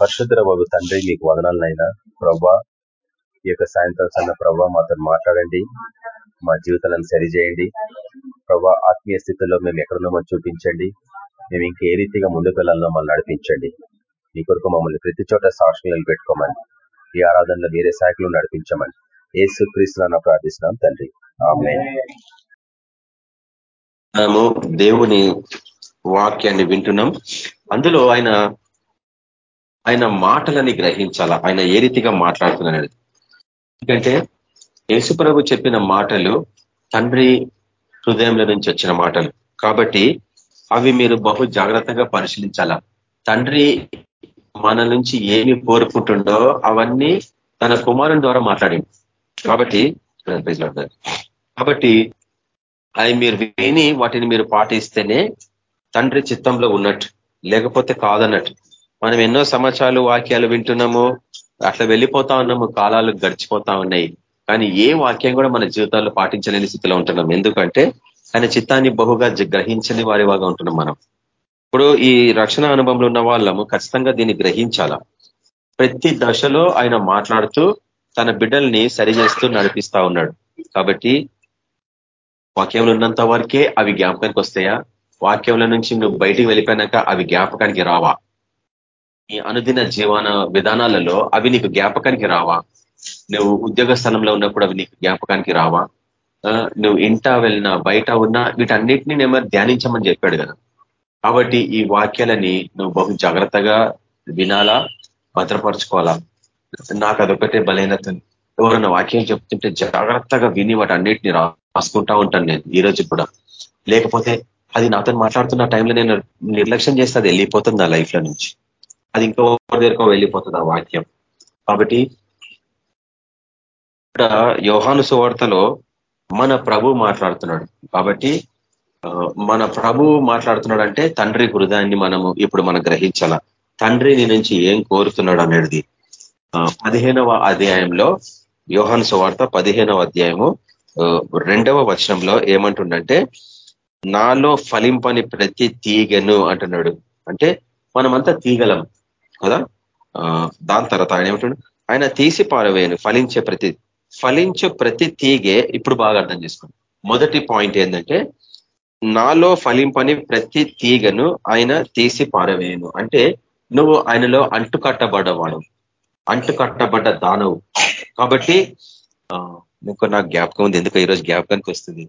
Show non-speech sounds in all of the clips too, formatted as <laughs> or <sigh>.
పరిశుద్ధ బాబు తండ్రి మీకు వదనాలనైనా. ప్రభా ఈ యొక్క సాయంత్రం సన్న ప్రభా మాతో మాట్లాడండి. మా జీవితాలను సరిచేయండి. ప్రభా ఆత్మీయ స్థితిలో మేము ఎక్కడున్నామో చూపించండి. మేము ఇంకా ఏ రీతిగా ముందుకు వెళ్ళాలనో మమ్మల్ని నడిపించండి. మీ కొరకు మమ్మల్ని ప్రతి చోట సాక్షులు పెట్టుకోమని ఈ ఆరాధనలో వేరే శాఖలు నడిపించమని ఏసు క్రీస్తున్నా ప్రార్థిస్తున్నాం తండ్రి. ఆమె మనము దేవుని వాక్యాన్ని వింటున్నాం. అందులో ఆయన ఆయన మాటలని గ్రహించాల? ఆయన ఏ రీతిగా మాట్లాడుతున్నాడు? ఎందుకంటే యేసుప్రభు చెప్పిన మాటలు తండ్రి హృదయంలో నుంచి వచ్చిన మాటలు. కాబట్టి అవి మీరు బహు జాగ్రత్తగా పరిశీలించాల? తండ్రి మన నుంచి ఏమి కోరుకుంటుండో అవన్నీ తన కుమారుని ద్వారా మాట్లాడింది కాబట్టి కాబట్టి అవి మీరు విని వాటిని మీరు పాటిస్తేనే తండ్రి చిత్తంలో ఉన్నట్టు లేకపోతే కాదన్నట్టు మనం ఎన్నో సమాచారాలు వాక్యాలు వింటున్నాము అట్లా వెళ్ళిపోతా ఉన్నాము కాలాలు గడిచిపోతా ఉన్నాయి. కానీ ఏ వాక్యం కూడా మన జీవితాల్లో పాటించలేని స్థితిలో ఉంటున్నాం. ఎందుకంటే ఆయన చిత్తాన్ని బహుగా గ్రహించని వారి వాగా ఉంటున్నాం మనం. ఇప్పుడు ఈ రక్షణ అనుభవంలో ఉన్న వాళ్ళము ఖచ్చితంగా దీన్ని గ్రహించాల? ప్రతి దశలో ఆయన మాట్లాడుతూ తన బిడ్డల్ని సరిచేస్తూ నడిపిస్తా ఉన్నాడు. కాబట్టి వాక్యంలో ఉన్నంత వరకే అవి జ్ఞాపకానికి వస్తాయా? వాక్యంలో నుంచి నువ్వు బయటికి వెళ్ళిపోయినాక అవి జ్ఞాపకానికి రావా? నీ అనుదిన జీవన విధానాలలో అవి నీకు జ్ఞాపకానికి రావా? నువ్వు ఉద్యోగ స్థలంలో ఉన్నప్పుడు అవి నీకు జ్ఞాపకానికి రావా? నువ్వు ఇంట వెళ్ళినా బయట ఉన్నా వీటన్నిటిని నేను ధ్యానించమని చెప్పాడు కదా. కాబట్టి ఈ వాక్యాలని నువ్వు బహు జాగ్రత్తగా వినాలా భద్రపరచుకోవాలా? నాకు అదొకటే బలహీనత. ఎవరన్నా వాక్యం చెప్తుంటే జాగ్రత్తగా విని వాటి అన్నిటిని రాసుకుంటా ఉంటాను నేను ఈ రోజు కూడా. లేకపోతే అది నాతో మాట్లాడుతున్న టైంలో నేను నిర్లక్ష్యం చేస్తే అది వెళ్ళిపోతుంది నా లైఫ్లో నుంచి. అది ఇంకో దగ్గరకో వెళ్ళిపోతుంది ఆ వాక్యం. కాబట్టి ఇక్కడ యోహాను సువార్తలో మన ప్రభు మాట్లాడుతున్నాడు. కాబట్టి మన ప్రభు మాట్లాడుతున్నాడు అంటే తండ్రి హృదయాన్ని మనము ఇప్పుడు మనం గ్రహించాల? తండ్రి నీ నుంచి ఏం కోరుతున్నాడు అనేది. పదిహేనవ అధ్యాయంలో యోహాను సువార్త పదిహేనవ అధ్యాయము రెండవ వచనంలో ఏమంటుండంటే నాలో ఫలింపని ప్రతి తీగను అంటున్నాడు. అంటే మనమంతా తీగలం. కదా? దాని తర్వాత ఆయన ఏమంటాడు? ఆయన తీసి పారవేయను ఫలించే ప్రతి ఫలించే ప్రతి తీగే ఇప్పుడు బాగా అర్థం చేసుకోండి. మొదటి పాయింట్ ఏంటంటే నాలో ఫలింపని ప్రతి తీగను ఆయన తీసి పారవేయను. అంటే నువ్వు ఆయనలో అంటు అంటుకట్టబడ్డ అంటు కట్టబడ్డ దానవు. కాబట్టి ఇంకో నాకు జ్ఞాపకం ఉంది. ఎందుకు? ఈరోజు జ్ఞాపకానికి వస్తుంది.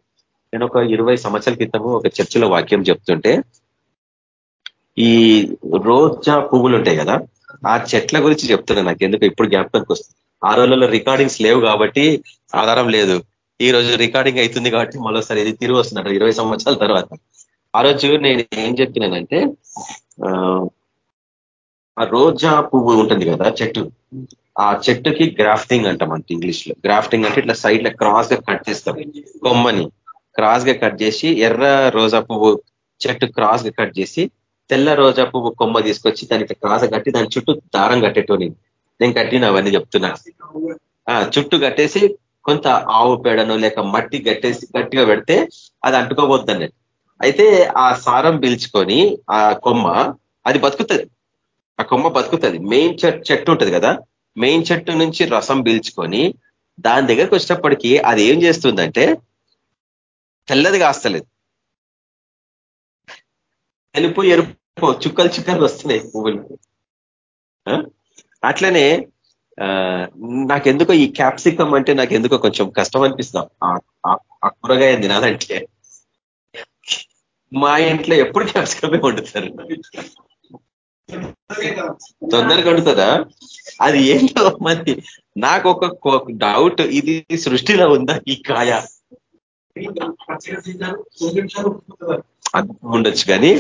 నేను ఒక ఇరవై సంవత్సరాల క్రితము ఒక చర్చిలో వాక్యం చెప్తుంటే ఈ రోజా పువ్వులు ఉంటాయి కదా ఆ చెట్ల గురించి చెప్తున్నా నాకు ఎందుకు ఇప్పుడు జ్ఞాపకానికి వస్తుంది. ఆ రోజులలో రికార్డింగ్స్ లేవు కాబట్టి ఆధారం లేదు. ఈ రోజు రికార్డింగ్ అవుతుంది కాబట్టి మరోసారి ఇది తిరిగి వస్తున్నట్టు ఇరవై సంవత్సరాల తర్వాత. ఆ రోజు నేను ఏం చెప్పినానంటే ఆ రోజా పువ్వు ఉంటుంది కదా చెట్టు ఆ చెట్టుకి గ్రాఫ్టింగ్ అంటాం అంటే ఇంగ్లీష్లో గ్రాఫ్టింగ్ అంటే ఇట్లా సైడ్లో క్రాస్గా కట్ చేస్తాం. కొమ్మని క్రాస్గా కట్ చేసి ఎర్ర రోజా పువ్వు చెట్టు క్రాస్గా కట్ చేసి తెల్ల రోజా పువ్వు కొమ్మ తీసుకొచ్చి దానికి కాస కట్టి దాని చుట్టూ దారం కట్టేటోని. నేను కట్టిన అవన్నీ చెప్తున్నా. చుట్టూ కట్టేసి కొంత ఆవు పేడను లేక మట్టి గట్టేసి గట్టిగా పెడితే అది అంటుకోబోద్దని. అయితే ఆ సారం పీల్చుకొని ఆ కొమ్మ అది బతుకుతుంది. ఆ కొమ్మ బతుకుతుంది. మెయిన్ చెట్టు ఉంటుంది కదా. మెయిన్ చెట్టు నుంచి రసం పీల్చుకొని దాని దగ్గరకు వచ్చినప్పటికీ అది ఏం చేస్తుందంటే తెల్లది కాస్తలేదు. తెలుపు ఎరుపు చుక్కలు చుక్కలు వస్తున్నాయి పువ్వులు. అట్లనే నాకెందుకో ఈ క్యాప్సికమ్ అంటే నాకు ఎందుకో కొంచెం కష్టం అనిపిస్తాం ఆ కూరగాయ తినాలంటే. మా ఇంట్లో ఎప్పుడు క్యాప్సికమే వండుతారు. తొందరగా వండుతుందా అది ఏంటో మరి నాకు ఒక డౌట్ ఇది సృష్టిలో ఉందా ఈ కాయ? ఉండొచ్చు కానీ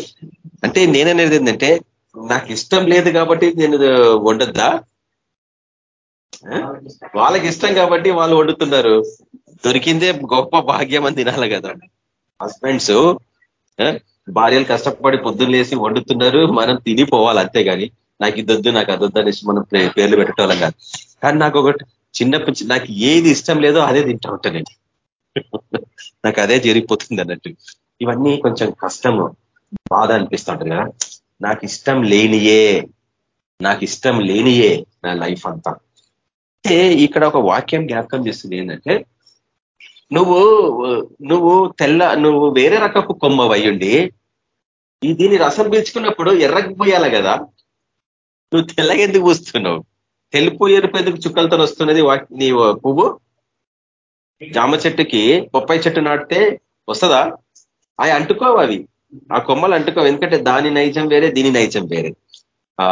అంటే నేననేది ఏంటంటే నాకు ఇష్టం లేదు కాబట్టి నేను వండద్దా? వాళ్ళకి ఇష్టం కాబట్టి వాళ్ళు వండుతున్నారు. దొరికిందే గొప్ప భాగ్యం అని తినాలి కదా. హస్బెండ్స్ భార్యలు కష్టపడి పొద్దున్న లేసి వండుతున్నారు మనం తినిపోవాలి అంతేగాని నాకు ఇదొద్దు నాకు అదొద్దు అనేసి మనం పేర్లు పెట్టేటోళ్ళం కాదు. కానీ నాకు ఒకటి చిన్నప్పటి నాకు ఏది ఇష్టం లేదో అదే తింటా ఉంటానండి. <laughs> నాకు అదే జరిగిపోతుంది అన్నట్టు. ఇవన్నీ కొంచెం కష్టము బాధ అనిపిస్తుంటుంది కదా. నాకు ఇష్టం లేనియే నాకు ఇష్టం లేనియే నా లైఫ్ అంతా. అంటే ఇక్కడ ఒక వాక్యం జ్ఞాపకం చేస్తుంది ఏంటంటే నువ్వు నువ్వు తెల్ల నువ్వు వేరే రకపు కొమ్మ వయ్యుండి ఈ దీన్ని రసం పీల్చుకున్నప్పుడు ఎర్రకి పోయాలి కదా. నువ్వు తెల్లగెందుకు పూస్తున్నావు? తెలుపు ఎరుపు ఎందుకు చుక్కలతో వస్తున్నది నీ పువ్వు? జామ చెట్టుకి బొప్పాయి చెట్టు నాటితే వస్తుందా? అవి అంటుకోవు అవి. ఆ కొమ్మలు అంటుకోవు. ఎందుకంటే దాని నైజం వేరే దీని నైజం వేరే. ఆ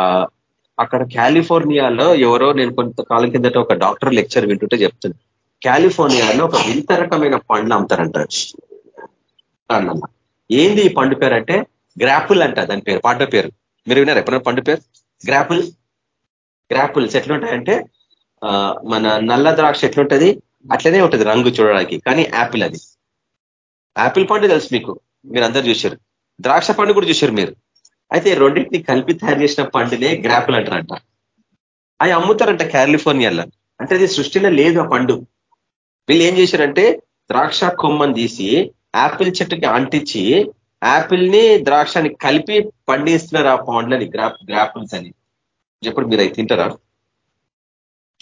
అక్కడ కాలిఫోర్నియాలో ఎవరో నేను కొంతకాలం కిందట ఒక డాక్టర్ లెక్చర్ వింటుంటే చెప్తుంది కాలిఫోర్నియాలో ఒక వింత రకమైన పండ్లు అమ్ముతారంటారు ఏంది ఈ పండు పేరు అంటే? గ్రాపుల్ అంట దాని పేరు పంట పేరు. మీరు విన్నారు? ఎప్పుడైనా పండు పేరు? గ్రాపుల్? గ్రాపుల్స్ ఎట్లుంటాయంటే మన నల్ల ద్రాక్ష ఎట్లుంటది? అట్లనే ఉంటుంది రంగు చూడడానికి. కానీ యాపిల్ అది. యాపిల్ పండు తెలుసు మీకు మీరు అందరు చూశారు. ద్రాక్ష పండు కూడా చూశారు మీరు. అయితే రెండింటిని కలిపి తయారు చేసిన పండునే గ్రాపుల్ అంటారంట. అవి అమ్ముతారంట కాలిఫోర్నియాలో. అంటే అది సృష్టిలో లేదు ఆ పండు. వీళ్ళు ఏం చేశారంటే ద్రాక్ష కొమ్మని తీసి యాపిల్ చెట్టుకి అంటించి యాపిల్ని ద్రాక్షని కలిపి పండిస్తున్నారు ఆ పండ్లని గ్రాప్ గ్రాపుల్స్ అని. ఎప్పుడు మీరు అవి తింటారా?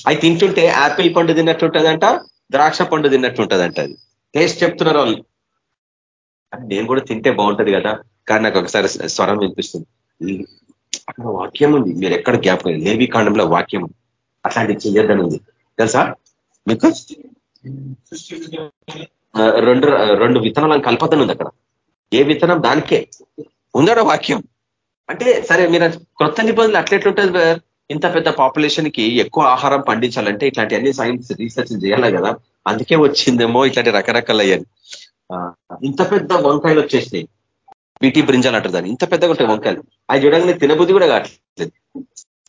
అవి తింటుంటే యాపిల్ పండు తిన్నట్టు ఉంటుందంట ద్రాక్ష పండు తిన్నట్టు ఉంటుందంట అది. టేస్ట్ చెప్తున్నారు వాళ్ళు. నేను కూడా తింటే బాగుంటది కదా. కానీ నాకు ఒకసారి స్వరం వినిపిస్తుంది. అక్కడ వాక్యం ఉంది. మీరు ఎక్కడ జ్ఞాపకం లేవి కాండంలో వాక్యం అట్లాంటివి చెయ్యొద్దని ఉంది. తెలుసా? మీకు? రెండు రెండు విత్తనాలను కలపదని ఉంది అక్కడ. ఏ విత్తనం? దానికే. ఉందడ వాక్యం? అంటే సరే మీరు కొత్త నిబంధనలు అట్లెట్లుంటుంది ఇంత పెద్ద పాపులేషన్కి ఎక్కువ ఆహారం పండించాలంటే ఇట్లాంటి అన్ని సైన్స్ రీసెర్చ్ చేయాలి కదా. అందుకే వచ్చిందేమో ఇట్లాంటి రకరకాల అయ్యాను ఇంత పెద్ద వంకాయలు వచ్చేసినాయి. బీటీ బ్రింజాలు అంటారు దాన్ని. ఇంత పెద్దగా ఉంటాయి వంకాయలు. అవి చూడగానే తినబుద్ధి కూడా కావట్లేదు.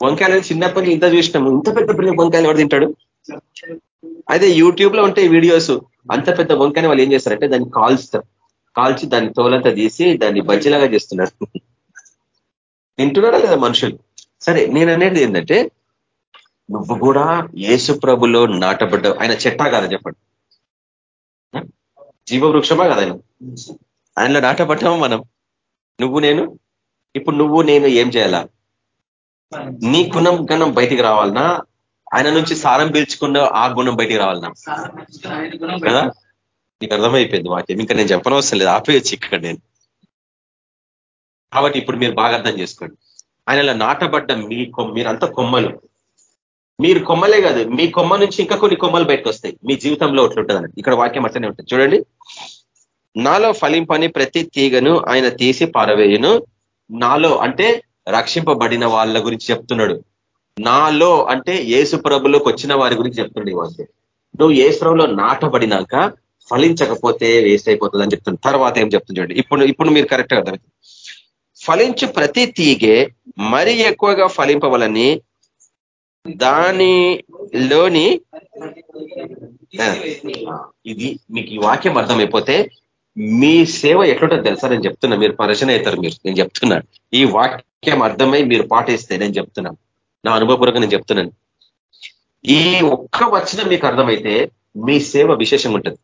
వంకాయలు చిన్నప్పటి ఇంత చూసినాము ఇంత పెద్ద వంకాయలు ఎవరు తింటాడు? అయితే యూట్యూబ్లో ఉంటాయి వీడియోస్ అంత పెద్ద వంకాయని వాళ్ళు ఏం చేస్తారంటే దాన్ని కాల్స్తారు కాల్చి దాన్ని తోలంతా తీసి దాన్ని బజ్జిలాగా చేస్తున్నారు. తింటున్నారా లేదా మనుషులు? సరే నేను అనేది ఏంటంటే నువ్వు కూడా యేసు ప్రభులో నాటబడ్డావు. ఆయన చెట్టా కదా చెప్పండి. జీవవృక్షమా కదా ఆయన ఆయనలో నాటబడ్డాము మనం? నువ్వు నేను? ఇప్పుడు నువ్వు నేను ఏం చేయాలా? నీ గుణం గణం బయటికి రావాలనా? ఆయన నుంచి సారం పీల్చుకున్న ఆ గుణం బయటికి రావాలనా? కదా? నీకు అర్థమైపోయింది వాక్యం. ఇంకా నేను చెప్పనవసరం లేదు. ఆపేయచ్చు ఇక్కడ నేను. కాబట్టి ఇప్పుడు మీరు బాగా అర్థం చేసుకోండి. ఆయనలో నాటబడ్డ మీ మీరంతా కొమ్మలు. మీరు కొమ్మలే కాదు మీ కొమ్మ నుంచి ఇంకా కొన్ని కొమ్మలు బయటకు వస్తాయి. మీ జీవితంలో అట్లుంటుంది ఇక్కడ వాక్యం అట్లనే ఉంటుంది. చూడండి. నాలో ఫలింపని ప్రతి తీగను ఆయన తీసి పారవేయును. నాలో అంటే రక్షింపబడిన వాళ్ళ గురించి చెప్తున్నాడు. నాలో అంటే ఏసు ప్రభులోకి వచ్చిన వారి గురించి చెప్తుండే వాక్యం. నువ్వు ఏసుప్రభులో నాటబడినాక ఫలించకపోతే వేస్ట్ అయిపోతుంది అని చెప్తుంది తర్వాత ఏం చెప్తుంది చూడండి. ఇప్పుడు ఇప్పుడు మీరు కరెక్ట్గా అర్థమవుతుంది ఫలించు ప్రతి తీగే మరి ఎక్కువగా ఫలింపవలని దానిలోని ఇది మీకు ఈ వాక్యం అర్థమైపోతే మీ సేవ ఎట్లుంటుంది తెలుసా? నేను చెప్తున్నా మీరు పరిశన అవుతారు మీరు. నేను చెప్తున్నా ఈ వాక్యం అర్థమై మీరు పాటిస్తే నేను చెప్తున్నాను నా అనుభవపూర్వకంగా నేను చెప్తున్నాను. ఈ ఒక్క వచనం మీకు అర్థమైతే మీ సేవ విశేషంగా ఉంటుంది.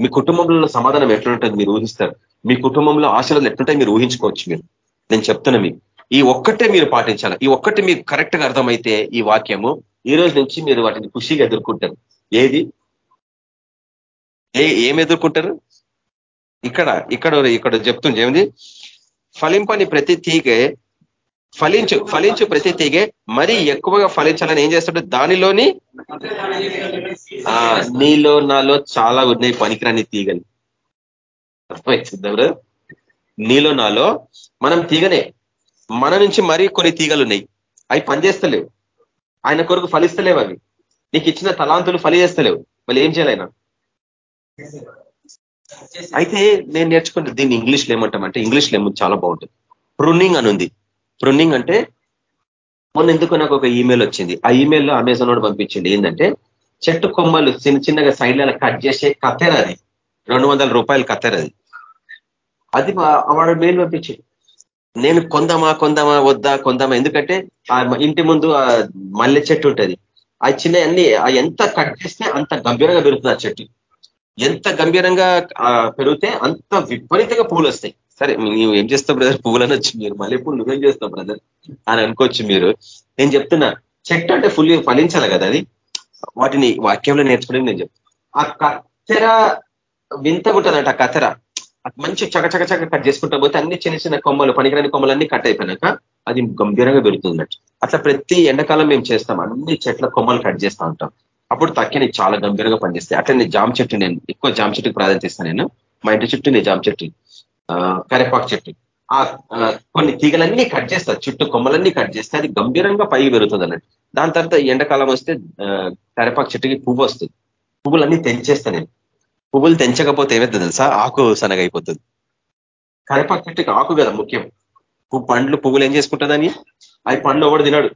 మీ కుటుంబంలో సమాధానం ఎట్లుంటుంది మీరు ఊహిస్తారు. మీ కుటుంబంలో ఆశలు ఎట్లుంటాయి మీరు ఊహించుకోవచ్చు మీరు. నేను చెప్తున్నా మీకు. ఈ ఒక్కటే మీరు పాటించాలి. ఈ ఒక్కటి మీకు కరెక్ట్గా అర్థమైతే ఈ వాక్యము ఈ రోజు నుంచి మీరు వాటిని ఖుషిగా ఎదుర్కొంటారు. ఏది? ఏ ఏం ఎదుర్కొంటారు? ఇక్కడ ఇక్కడ ఇక్కడ చెప్తుంది ఏమిది? ఫలింపని ప్రతి తీగే ఫలించు ఫలించు ప్రతి తీగే మరీ ఎక్కువగా ఫలించాలని ఏం చేస్తాడు? దానిలోని నీలో నాలో చాలా ఉన్నాయి పనికిరాని తీగలు. అర్థమవుతుంది నీలో నాలో మనం తీగనే మన నుంచి మరీ కొన్ని తీగలు ఉన్నాయి. అవి పనిచేస్తలేవు. ఆయన కొరకు ఫలిస్తలేవు అవి. నీకు ఇచ్చిన తలాంతులు ఫలి చేస్తలేవు మళ్ళీ ఏం చేయాలైనా అయితే నేను నేర్చుకుంటే దీన్ని ఇంగ్లీష్లో ఏమంటామంటే ఇంగ్లీష్లో ఏమో చాలా బాగుంటుంది. ప్రూనింగ్ అని ఉంది. ప్రూనింగ్ అంటే మొన్న ఎందుకు నాకు ఒక ఈమెయిల్ వచ్చింది. ఆ ఈమెయిల్లో అమెజాన్ వాడు పంపించింది. ఏంటంటే చెట్టు కొమ్మలు చిన్న చిన్నగా సైడ్ల కట్ చేసే కత్తెర అది రెండు వందల రూపాయలు కత్తెర అది అది వాడు మెయిల్ పంపించింది నేను కొందామా కొందామా వద్దా కొందామా ఎందుకంటే ఆ ఇంటి ముందు మల్లె చెట్టు ఉంటుంది. ఆ చిన్న అన్ని ఎంత కట్ చేస్తే అంత గంభీరంగా పెరుగుతుంది ఆ చెట్టు. ఎంత గంభీరంగా పెరిగితే అంత విపరీతంగా పూలు వస్తాయి. సరే నువ్వు ఏం చేస్తావు బ్రదర్? పువ్వులని వచ్చి మీరు మళ్ళీ పువ్వు నువ్వేం చేస్తావు బ్రదర్? అని అనుకోవచ్చు మీరు. నేను చెప్తున్నా చెట్టు అంటే ఫుల్ ఫలించాలి కదా అది. వాటిని వాక్యంలో నేర్చుకోవడం నేను చెప్తాను ఆ కత్తెర వింతగుంటుందంట ఆ కత్తెర. మంచి చకచక చక కట్ చేసుకుంటా పోతే అన్ని చిన్న చిన్న కొమ్మలు పనికిరాని కొమ్మలన్నీ కట్ అయిపోయినాక అది గంభీరంగా పెరుగుతుందట అట్లా ప్రతి ఎండాకాలం మేము చేస్తాం. అన్ని చెట్ల కొమ్మలు కట్ చేస్తూ ఉంటాం. అప్పుడు తక్కిని చాలా గంభీరంగా పనిచేస్తాయి. అట్లా నేను జామ చెట్టు నేను ఎక్కువ జామ చెట్టుకి ప్రాధాన్యత ఇస్తాను నేను. మా ఇంటి చుట్టూ నేను జామ చెట్టు కరేపాకు చెట్టు. ఆ కొన్ని తీగలన్నీ కట్ చేస్తారు చుట్టూ కొమ్మలన్నీ కట్ చేస్తే అది గంభీరంగా పైకి పెరుగుతుంది అన్నట్టు. దాని తర్వాత ఎండాకాలం వస్తే కరేపాకు చెట్టుకి పువ్వు వస్తుంది. పువ్వులన్నీ తెంచేస్తా నేను. పువ్వులు తెంచకపోతే ఏమైతుంది తెలుసా ఆకు సనగైపోతుంది కరేపాకు చెట్టుకి ఆకు కదా ముఖ్యం. పండ్లు పువ్వులు ఏం చేసుకుంటుందని అవి పండ్లు ఎవడు తినాడు.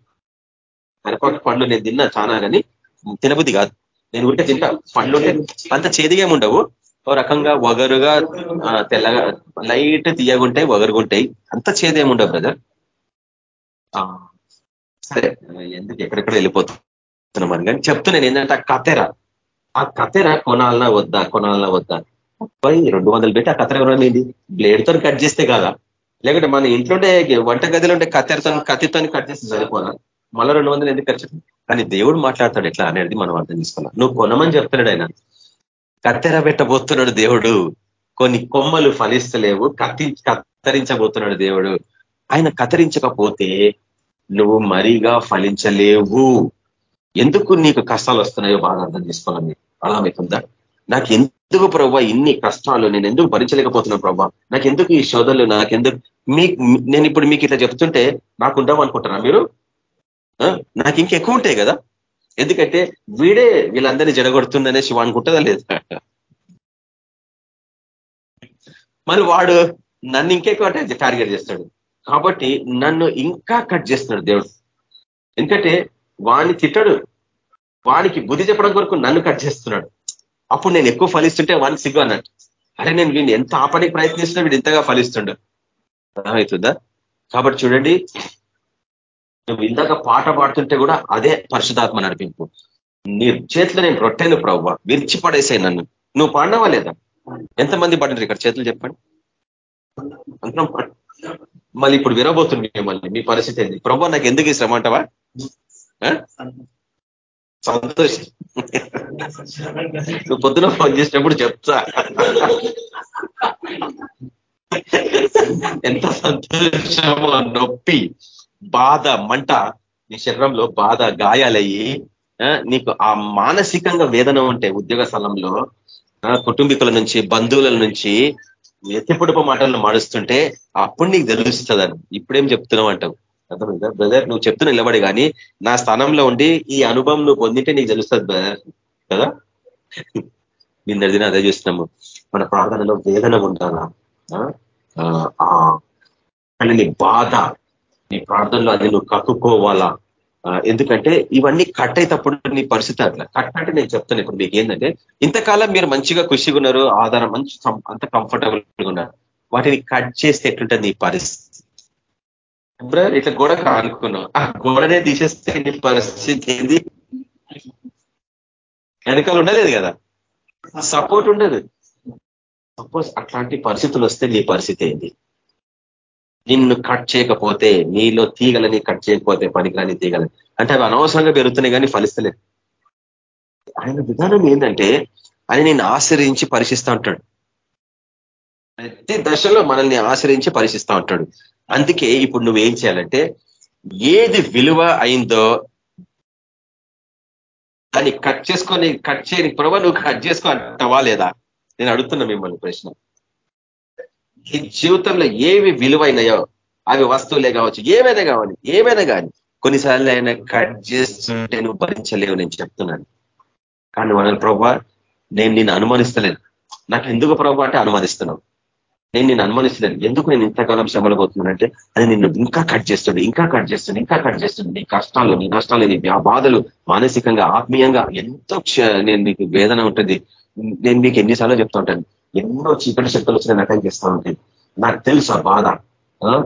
కరేపాకు పండ్లు నేను తిన్నా చాలా కానీ తినబుద్ధి కాదు. నేను ఉంటే తింటా. పండ్లు అంత చేదిగా ఉండవు. ఓ రకంగా వగరుగా తెల్లగా లైట్ తీయగుంటాయి వగరుగుంటాయి అంత చేదేముండవు బ్రదర్. సరే. ఎందుకు ఎక్కడెక్కడ వెళ్ళిపోతున్నాం కానీ చెప్తున్నాను. ఏంటంటే ఆ కతెర ఆ కత్తెర కొనాలన్నా వద్దా కొనాలన్నా వద్దా? పోయి రెండు వందలు పెట్టి ఆ కత్తెర ఎవరైంది బ్లేడ్తో కట్ చేస్తే కదా. లేకుంటే మన ఇంట్లోనే వంట గదిలో ఉంటే కత్తెరతో కత్తితో కట్ చేస్తే సరిపోదా? మళ్ళీ రెండు వందలు ఎందుకు ఖర్చు కానీ దేవుడు మాట్లాడతాడు ఎట్లా అనేది మనం అర్థం చేసుకోవాలి. నువ్వు కొనమని చెప్తున్నాడు ఆయన. కత్తెర పెట్టబోతున్నాడు దేవుడు. కొన్ని కొమ్మలు ఫలిస్తలేవు. కత్తి కత్తరించబోతున్నాడు దేవుడు. ఆయన కత్తిరించకపోతే నువ్వు మరిగా ఫలించలేవు. ఎందుకు నీకు కష్టాలు వస్తున్నాయో బాగా అర్థం చేసుకోవాలని అర్థమవుతుందా నాకు ఎందుకు ప్రభావ ఇన్ని కష్టాలు? నేను ఎందుకు భరించలేకపోతున్నాను ప్రభావ నాకు ఎందుకు ఈ శోధనలు? నాకెందుకు మీ నేను ఇప్పుడు మీకు ఇట్లా చెప్తుంటే నాకు ఉండవు అనుకుంటున్నా మీరు? నాకు ఇంకెక్కువ ఉంటాయి కదా. ఎందుకంటే వీడే వీళ్ళందరినీ జడగొడుతుందనే శివ అనుకుంటుందా లేదు? మరి వాడు నన్ను ఇంకెక్కువ టార్గెట్ చేస్తాడు. కాబట్టి నన్ను ఇంకా కట్ చేస్తున్నాడు దేవుడు. ఎందుకంటే వాణ్ణి తిట్టడు. వానికి బుద్ధి చెప్పడం కొరకు నన్ను కట్ చేస్తున్నాడు. అప్పుడు నేను ఎక్కువ ఫలిస్తుంటే వాడిని సిగ్గు అన్నట్టు. అరే నేను వీడిని ఎంత ఆపడానికి ప్రయత్నిస్తున్నా వీడు ఇంతగా ఫలిస్తుండ. అర్థమవుతుందా? కాబట్టి చూడండి నువ్వు ఇందాక పాట పాడుతుంటే కూడా అదే పరిశుధాత్మ నడిపింపు. నీ చేతిలో నేను రొట్టెను ప్రవ్వ విరిచి పడేసాయి నన్ను. నువ్వు పాడినావా లేదా? ఎంతమంది పడినారు ఇక్కడ చేతులు చెప్పండి. అందరం మళ్ళీ ఇప్పుడు విరబోతుంది మళ్ళీ మీ పరిస్థితి ఏంది? ప్రభు నాకు ఎందుకు ఈ శ్రమ అంటవా? సంతోషం. నువ్వు పొద్దున ఫోన్ చేసినప్పుడు చెప్తా. ఎంత సంతోషమో నొప్పి బాధ మంట. నీ శరీరంలో బాధ గాయాలయ్యి నీకు ఆ మానసికంగా వేదన ఉంటే ఉద్యోగ స్థలంలో కుటుంబీకుల నుంచి బంధువుల నుంచి ఎత్తిపొడుపు మాటలను మాడుస్తుంటే అప్పుడు నీకు తెలుస్తుందని. ఇప్పుడేం చెప్తున్నావు అంటావు? అర్థమైందా? బ్రదర్ నువ్వు చెప్తూ నిలబడి కానీ నా స్థానంలో ఉండి ఈ అనుభవం నువ్వు పొందింటే నీకు తెలుస్తుంది బ్రదర్ కదా? నిన్న దిన అదే చూస్తున్నాము. మన ప్రార్థనలో వేదన ఉండాలా? కానీ నీ బాధ నీ ప్రార్థనలో అది నువ్వు కక్కుకోవాలా? ఎందుకంటే ఇవన్నీ కట్ అయినప్పుడు నీ పరిస్థితి అట్లా. కట్ అంటే నేను చెప్తాను ఇప్పుడు మీకు ఏంటంటే ఇంతకాలం మీరు మంచిగా ఖుషిగా ఉన్నారు ఆధారం మంచి అంత కంఫర్టబుల్గా ఉన్నారు. వాటిని కట్ చేస్తే ఎట్లుంటుంది నీ పరిస్థితి? ఇట్లా గోడ కానుకున్నావు ఆ గోడనే తీసేస్తే నీ పరిస్థితి ఏంది? వెనకాల ఉండలేదు కదా? సపోర్ట్ ఉండదు. సపోజ్ అట్లాంటి పరిస్థితులు వస్తే నీ పరిస్థితి ఏంది? నిన్ను కట్ చేయకపోతే నీలో తీగలని కట్ చేయకపోతే పనికిరాని తీగలని. అంటే అవి అనవసరంగా పెరుగుతున్నాయి కానీ ఫలిస్తలేదు. ఆయన విధానం ఏంటంటే ఆయన నేను ఆశ్రయించి పరిశిస్తా ఉంటాడు ప్రతి దశలో మనల్ని ఆశ్రయించి పరిశిస్తా ఉంటాడు అందుకే ఇప్పుడు నువ్వు ఏం చేయాలంటే ఏది విలువ అయిందో దాన్ని కట్ చేసుకొని కట్ చేయని ప్రభావ నువ్వు కట్ చేసుకో అంటావా లేదా? నేను అడుగుతున్నా మిమ్మల్ని ప్రశ్న. ఈ జీవితంలో ఏవి విలువైనాయో అవి వస్తువులే కావచ్చు ఏమైనా కావాలి ఏమైనా కానీ. కొన్నిసార్లు ఆయన కట్ చేస్తుంటే నువ్వు భరించలేవు నేను చెప్తున్నాను. కానీ మన ప్రభా నేను నిన్ను అనుమానిస్తలేను. నాకు ఎందుకు ప్రభా అంటే అనుమానిస్తున్నావు? నేను నేను అనుమానిస్తున్నాను. ఎందుకు నేను ఇంతకాలం శ్రమలు పోతున్నానంటే అది నిన్ను ఇంకా కట్ చేస్తుంది ఇంకా కట్ చేస్తుంది ఇంకా కట్ చేస్తుంది. నీ కష్టాలు నీ నష్టాలు నీ బాధలు మానసికంగా ఆత్మీయంగా ఎంతో నేను నీకు వేదన ఉంటుంది. నేను మీకు ఎన్నిసార్లు చెప్తా ఉంటాను. ఎన్నో చీకటి శక్తులు వచ్చిన అటాక్ చేస్తూ ఉంటాయి నాకు తెలుసు ఆ బాధ. ఆ?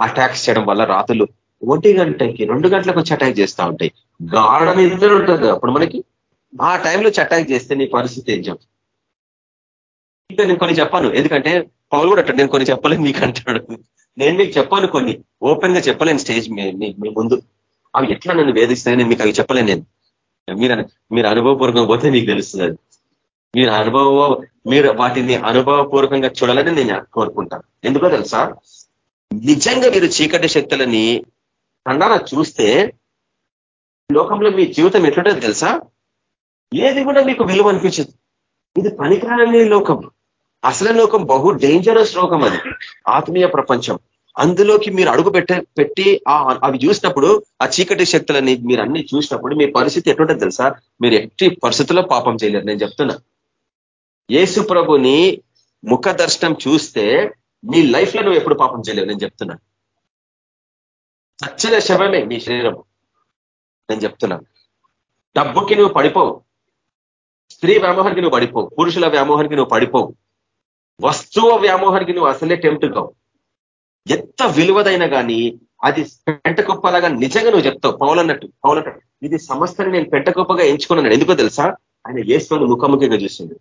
అటాక్స్ చేయడం వల్ల రాత్రులు ఒంటి గంటకి రెండు గంటలకు వచ్చి అటాక్ చేస్తూ ఉంటాయి. గాఢ నిద్ర ఉంటుంది అప్పుడు మనకి. ఆ టైంలో వచ్చి అటాక్ చేస్తే నీ పరిస్థితి ఏం చెప్తుంది? నేను కొన్ని చెప్పాను. ఎందుకంటే పౌలు కూడా అంటాడు నేను కొన్ని చెప్పలేను మీకు అంటాడు. నేను మీకు చెప్పాను కొన్ని. ఓపెన్గా చెప్పలేను స్టేజ్ మీ ముందు. అవి ఎట్లా నన్ను వేధిస్తాయి నేను మీకు అవి చెప్పలేను నేను. మీరు మీరు అనుభవపూర్వకంగా పోతే మీకు తెలుస్తుంది మీరు అనుభవ మీరు వాటిని అనుభవపూర్వకంగా చూడాలని నేను కోరుకుంటాను ఎందుకో తెలుసా? నిజంగా మీరు చీకటి శక్తులని కండారా చూస్తే లోకంలో మీ జీవితం ఎట్లుంటుంది తెలుసా? ఏది కూడా మీకు విలువ అనిపించదు. ఇది పనికిరాని లోకం. అసలు లోకం బహు డేంజరస్ లోకం అది. ఆత్మీయ ప్రపంచం. అందులోకి మీరు అడుగు పెట్ట పెట్టి అవి చూసినప్పుడు ఆ చీకటి శక్తులని మీరు అన్ని చూసినప్పుడు మీ పరిస్థితి ఎట్లుంటుంది తెలుసా? మీరు ఎట్టి పరిస్థితుల్లో పాపం చేయలేరు. నేను చెప్తున్నా. యేసు ప్రభుని ముఖ దర్శనం చూస్తే మీ లైఫ్లో నువ్వు ఎప్పుడు పాపం చేయలేవు. నేను చెప్తున్నా. సచ్చిన శవమే నీ శరీరం. నేను చెప్తున్నా. డబ్బుకి నువ్వు పడిపోవు. స్త్రీ వ్యామోహానికి నువ్వు పడిపోవు. పురుషుల వ్యామోహానికి నువ్వు పడిపోవు. వస్తువు వ్యామోహానికి నువ్వు అసలే టెంప్ట్ కావు. ఎంత విలువదైనా కానీ అది పెంట కుప్పలాగా నిజంగా నువ్వు చెప్తావు. పౌలన్నట్టు పౌలన్నట్టు. ఇది సమస్తని నేను పెంటకొప్పగా ఎంచుకున్నాను ఎందుకో తెలుసా? ఆయన వేసుకొని ముఖముఖిగా చూసింది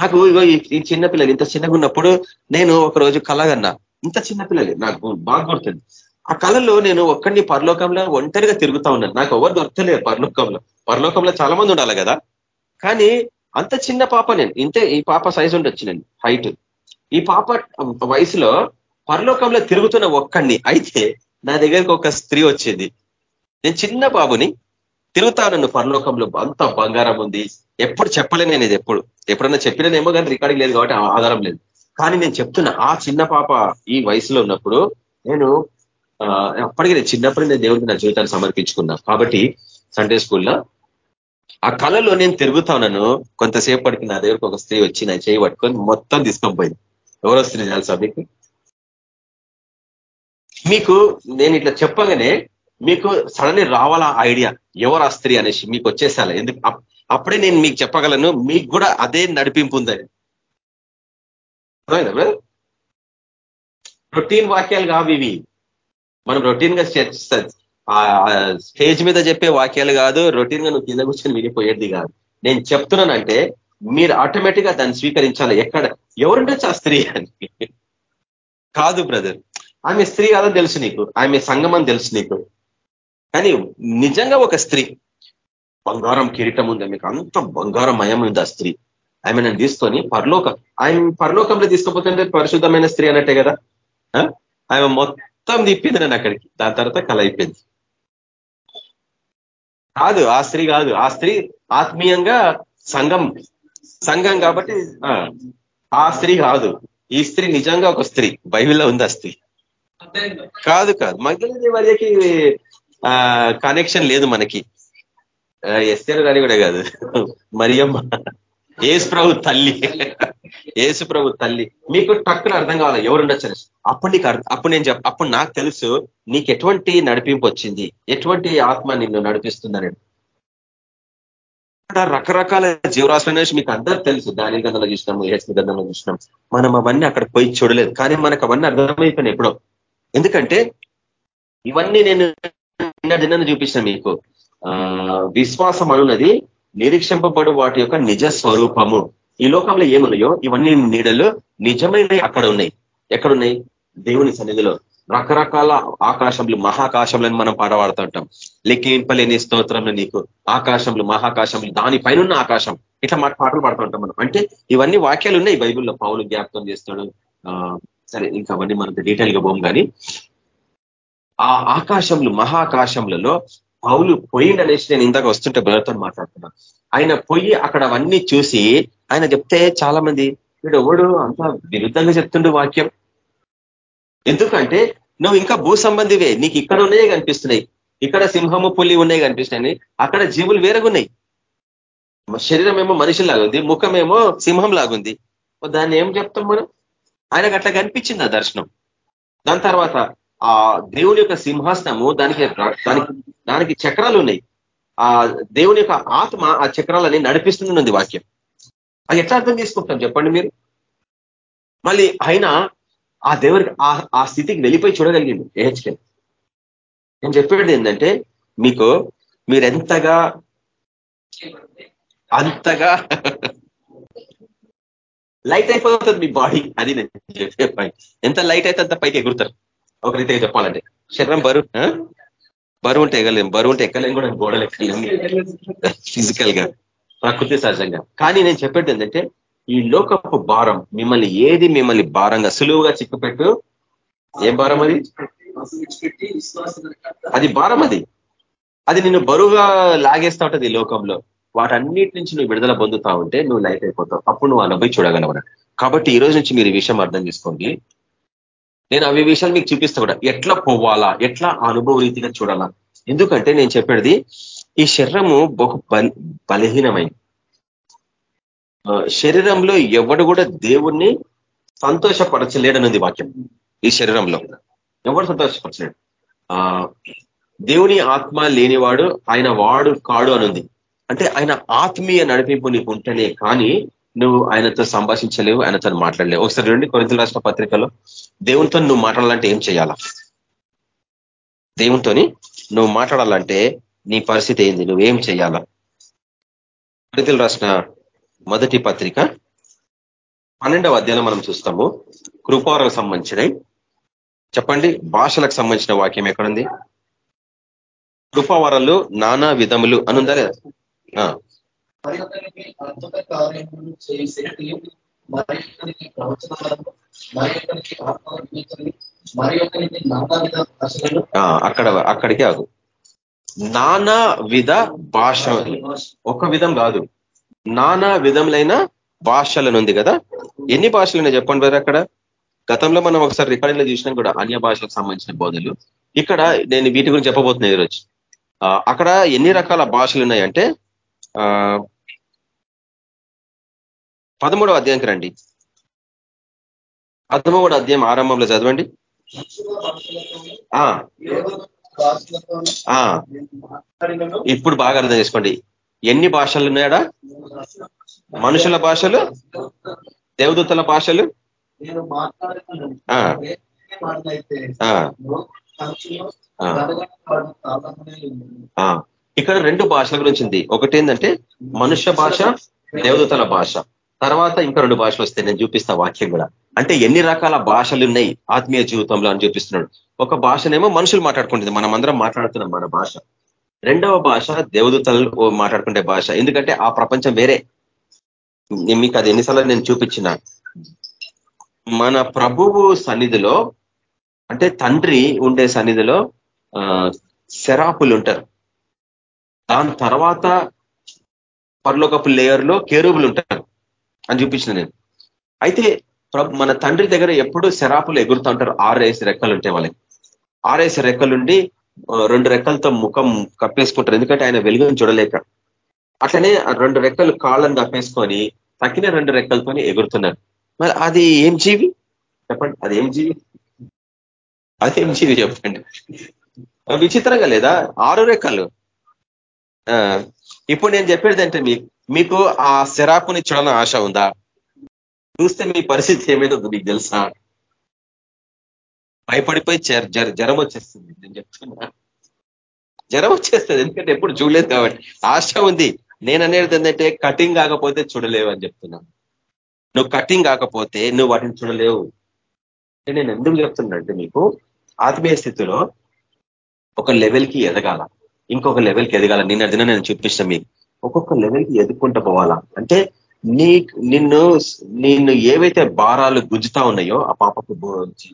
నాకు ఇగో ఈ చిన్నపిల్లలు ఇంత చిన్నగా ఉన్నప్పుడు నేను ఒకరోజు కలగన్నా. ఇంత చిన్న పిల్లలే నాకు బాగా గుర్తుంది. ఆ కళలో నేను ఒక్కడిని పరలోకంలో ఒంటరిగా తిరుగుతా ఉన్నాను. నాకు ఎవరు దొరకలేదు పరలోకంలో. పరలోకంలో చాలా మంది ఉండాలి కదా. కానీ అంత చిన్న పాప నేను. ఇంతే ఈ పాప సైజు ఉండొచ్చు నేను హైట్ ఈ పాప వయసులో పరలోకంలో తిరుగుతున్న ఒక్కడిని అయితే నా దగ్గరికి ఒక స్త్రీ వచ్చేది. నేను చిన్న బాబుని తిరుగుతానన్ను పరలోకంలో అంత బంగారం ఉంది. ఎప్పుడు చెప్పలే నేను ఇది ఎప్పుడు. ఎప్పుడన్నా చెప్పిననేమో కానీ రికార్డింగ్ లేదు కాబట్టి ఆధారం లేదు. కానీ నేను చెప్తున్నా ఆ చిన్న పాప ఈ వయసులో ఉన్నప్పుడు నేను అప్పటికి నేను చిన్నప్పుడు నేను దేవుడికి నా జీవితాన్ని సమర్పించుకున్నా. కాబట్టి సండే స్కూల్లో ఆ కళలో నేను తిరుగుతా ఉన్నాను. కొంతసేపటికి నా దగ్గరకు ఒక స్త్రీ వచ్చి నా చేయి పట్టుకొని మొత్తం తీసుకొని పోయింది. ఎవరో స్త్రీ తెలుసా మీకు? మీకు నేను ఇట్లా చెప్పగానే మీకు సడన్లీ రావాలా ఐడియా ఎవరు ఆ స్త్రీ అనేసి మీకు వచ్చేసాలి? ఎందుకు? అప్పుడే నేను మీకు చెప్పగలను. మీకు కూడా అదే నడిపింపు ఉందని రొటీన్ వాక్యాలు కావు ఇవి. మనం రొటీన్గా స్టేజ్ మీద చెప్పే వాక్యాలు కాదు రొటీన్గా నువ్వు కింద కూర్చొని వినిపోయేది కాదు. నేను చెప్తున్నానంటే మీరు ఆటోమేటిక్గా దాన్ని స్వీకరించాలి. ఎక్కడ? ఎవరుండొచ్చు ఆ స్త్రీ అని. కాదు బ్రదర్. ఆమె స్త్రీ కాదని తెలుసు నీకు. ఆమె సంగం అని తెలుసు నీకు. కానీ నిజంగా ఒక స్త్రీ బంగారం కిరీటం ఉంది. మీకు అంత బంగారమయం ఉంది ఆ స్త్రీ. ఆమె నన్ను తీసుకొని పరలోక ఆయన పరలోకంలో తీసుకుపోతుంటే పరిశుద్ధమైన స్త్రీ అన్నట్టే కదా? ఆమె మొత్తం తిప్పింది నన్ను అక్కడికి. దాని తర్వాత కల అయిపోయింది కాదు ఆ స్త్రీ కాదు. ఆ స్త్రీ ఆత్మీయంగా సంఘం సంఘం కాబట్టి ఆ స్త్రీ కాదు. ఈ స్త్రీ నిజంగా ఒక స్త్రీ. బైబిల్లో ఉంది ఆ స్త్రీ? కాదు కాదు. మగ్ధుల మరియకి కనెక్షన్ లేదు మనకి. ఎస్తేరు గారి కూడా కాదు. మరియమ్మ. ఏసు ప్రభు తల్లి. ఏసు ప్రభు తల్లి. మీకు టక్కున అర్థం కావాలి? ఎవరు ఉండొచ్చు అప్పుడు నీకు అప్పుడు నేను చెప్ అప్పుడు నాకు తెలుసు నీకు ఎటువంటి నడిపింపు వచ్చింది? ఎటువంటి ఆత్మ నిన్ను నడిపిస్తుందని. అక్కడ రకరకాల జీవరాశులు అనేసి మీకు అందరూ తెలుసు. దాని గంధంలో చూసినాము ఏసు గంధంలో చూసినాం. మనం అవన్నీ అక్కడ పోయి చూడలేదు. కానీ మనకు అవన్నీ అర్థమైపోయినాయి ఎప్పుడో. ఎందుకంటే ఇవన్నీ నేను నిన్న దినాన్ని చూపించిన మీకు. విశ్వాసం అనున్నది నిరీక్షింపబడు వాటి యొక్క నిజ స్వరూపము. ఈ లోకంలో ఏమున్నాయో ఇవన్నీ నీడలు నిజమైన అక్కడ ఉన్నాయి. ఎక్కడున్నాయి? దేవుని సన్నిధిలో. రకరకాల ఆకాశంలు మహాకాశంలను మనం పాడవాడుతుంటాం లెక్కింపలేని స్తోత్రంలో నీకు. ఆకాశంలు మహాకాశంలు దానిపైన ఆకాశం. ఇట్లా మాట పాటలు పాడుతుంటాం మనం. అంటే ఇవన్నీ వాక్యాలు ఉన్నాయి బైబిల్లో. పౌలు జ్ఞాపకం చేస్తాడు. సరే ఇంకా అవన్నీ మనం డీటెయిల్గా పోం కానీ ఆ ఆకాశంలు మహాకాశంలలో పౌలు పొయ్యి అనేసి నేను ఇందాక వస్తుంటే బ్రదర్తో మాట్లాడుతున్నా. ఆయన పొయ్యి అక్కడ అవన్నీ చూసి ఆయన చెప్తే చాలా మంది వీడు ఎవడు అంత విరుద్ధంగా చెప్తుండు వాక్యం. ఎందుకంటే నువ్వు ఇంకా భూ సంబంధివే నీకు ఇక్కడ ఉన్నాయే కనిపిస్తున్నాయి. ఇక్కడ సింహము పులి ఉన్నాయి కనిపిస్తున్నాయి. అక్కడ జీవులు వేరగున్నాయి శరీరం ఏమో మనిషి లాగుంది ఉంది ముఖమేమో సింహం లాగుంది దాన్ని ఏం చెప్తాం మనం? ఆయనకు అట్లా కనిపించింది ఆ దర్శనం? దాని తర్వాత ఆ దేవుని యొక్క సింహాసనము దానికి దానికి దానికి చక్రాలు ఉన్నాయి ఆ దేవుని యొక్క ఆత్మ ఆ చక్రాలని నడిపిస్తుంది వాక్యం. అది ఎట్లా అర్థం చేసుకుంటాం చెప్పండి మీరు? మళ్ళీ ఆయన ఆ దేవుడికి ఆ స్థితికి వెళ్ళిపోయి చూడగలిగింది ఏహెచ్కే. నేను చెప్పేది ఏంటంటే మీకు మీరెంతగా అంతగా లైట్ అయిపోతుంది మీ బాడీ. అది నేను చెప్పే పాయింట్ ఎంత లైట్ అయితే అంత పైకి ఎగురుతారు. ఒక రీతిగా చెప్పాలంటే. శరీరం బరువు బరువు ఉంటే ఎగలేం బరువు ఉంటే ఎక్కలేం కూడా గోడలు ఎక్కలేం. ఫిజికల్గా. ప్రకృతి సహజంగా. కానీ నేను చెప్పేది ఏంటంటే ఈ లోకపు భారం మిమ్మల్ని ఏది మిమ్మల్ని భారంగా సులువుగా చిక్కుపెట్టు. ఏం భారం అది? అది భారం అది. అది నిన్ను బరువుగా లాగేస్తా ఉంటది ఈ లోకంలో. వాటన్నిటి నుంచి నువ్వు విడుదల పొందుతా ఉంటే నువ్వు లైట్ అయిపోతావు. అప్పుడు నువ్వు అనుభవి చూడగలవు కాబట్టి ఈ రోజు నుంచి మీరు ఈ విషయం అర్థం చేసుకోండి. నేను అవి విషయాలు మీకు చూపిస్తా కూడా. ఎట్లా పోవాలా? ఎట్లా అనుభవ రీతిగా చూడాలా? ఎందుకంటే నేను చెప్పేది ఈ శరీరము బహు బలహీనమైంది. ఆ, శరీరంలో ఎవడు కూడా దేవుణ్ణి సంతోషపరచలేడనుంది వాక్యం. ఈ శరీరంలో ఎవడు సంతోషపరచలేడు? ఆ దేవుని ఆత్మ లేనివాడు ఆయన వాడు కాడు అనుంది. అంటే ఆయన ఆత్మీయ నడిపింపు నీకు ఉంటేనే కానీ నువ్వు ఆయనతో సంభాషించలేవు ఆయనతో మాట్లాడలేవు. ఒకసారి రెండు కొరింతల రాష్ట్ర పత్రికలో దేవునితో నువ్వు మాట్లాడాలంటే ఏం చేయాలా? దేవునితోని నువ్వు మాట్లాడాలంటే నీ పరిస్థితి ఏంది? నువ్వేం చేయాలా కొరింతలు రాసిన మొదటి పత్రిక పన్నెండవ అధ్యాయం మనం చూస్తాము. కృపారకు సంబంధించినవి. చెప్పండి భాషలకు సంబంధించిన వాక్యం ఎక్కడుంది? కృపావరాలు నానా విధములు అనుందా లేదా? అక్కడ అక్కడికి ఆగు. నానా విధ భాష ఒక విధం కాదు. నానా విధములైన భాషలను ఉంది కదా? ఎన్ని భాషలు చెప్పండి వేరే అక్కడ? గతంలో మనం ఒకసారి రికార్డింగ్లో చూసినాం కూడా అన్య భాషలకు సంబంధించిన బోధలు. ఇక్కడ నేను వీటి గురించి చెప్పబోతున్నాను ఈరోజు. అక్కడ ఎన్ని రకాల భాషలు ఉన్నాయంటే పదమూడవ అధ్యాయంకి రండి. పదమూడవ అధ్యాయం ఆరంభంలో చదవండి. ఆ. ఇప్పుడు బాగా అర్థం చేసుకోండి. ఎన్ని భాషలు ఉన్నాయడా? మనుషుల భాషలు? దేవదూతల భాషలు? ఆ. ఆ. ఇక్కడ రెండు భాషల గురించి ఉంది. ఒకటి ఏంటంటే మనుష్య భాష దేవదూతల భాష. తర్వాత ఇంకా రెండు భాషలు వస్తాయి. నేను చూపిస్తా వాక్యం కూడా. అంటే ఎన్ని రకాల భాషలు ఉన్నాయి ఆత్మీయ జీవితంలో అని చూపిస్తున్నాడు. ఒక భాషనేమో మనుషులు మాట్లాడుకుంటుంది. మనం అందరం మాట్లాడుతున్నాం మన భాష. రెండవ భాష దేవదూతలు మాట్లాడుకుంటే భాష. ఎందుకంటే ఆ ప్రపంచం వేరే. మీకు అది ఎన్నిసార్లు నేను చూపించిన. మన ప్రభువు సన్నిధిలో అంటే తండ్రి ఉండే సన్నిధిలో ఆ శరాపులు ఉంటారు. దాని తర్వాత పరలోకపు లేయర్లో కేరుబులు ఉంటారు. అని చూపించిన నేను. అయితే మన తండ్రి దగ్గర ఎప్పుడు శరాపులు ఎగురుతూ ఉంటారు. ఆరేసి రెక్కలు ఉంటాయి వాళ్ళకి. ఆరేసి రెక్కలుండి రెండు రెక్కలతో ముఖం కప్పేసుకుంటారు. ఎందుకంటే ఆయన వెలుగుని చూడలేక. అట్లనే రెండు రెక్కలు కాళ్ళని కప్పేసుకొని తక్కిన రెండు రెక్కలతోని ఎగురుతున్నారు. మరి అది ఏం జీవి? చెప్పండి. అది ఏం జీవి? అదేం జీవి చెప్పండి. విచిత్రంగా లేదా? ఆరు రెక్కలు. ఇప్పుడు నేను చెప్పేది అంటే మీకు? మీకు ఆ శరాపుని చూడన ఆశ ఉందా? చూస్తే మీ పరిస్థితి ఏమైందో మీకు తెలుసా? భయపడిపోయి జర- జ్వరం వచ్చేస్తుంది నేను చెప్తున్నా. జ్వరం వచ్చేస్తుంది ఎందుకంటే ఎప్పుడు చూడలేదు కాబట్టి. ఆశ ఉంది. నేను అనేది ఏంటంటే కటింగ్ కాకపోతే చూడలేవు అని చెప్తున్నా. నువ్వు కటింగ్ కాకపోతే నువ్వు వాటిని చూడలేవు. నేను ఎందుకు చెప్తున్నానంటే మీకు ఆత్మీయ స్థితిలో ఒక లెవెల్కి ఎదగాల. ఇంకొక లెవెల్కి ఎదగాల. నిన్న దిన నేను చూపిస్తాను మీకు. ఒక్కొక్క లెవెల్కి ఎదుర్కొంటూ పోవాలా? అంటే నీ నిన్ను నిన్ను ఏవైతే భారాలు గుంజుతా ఉన్నాయో ఆ పాపపు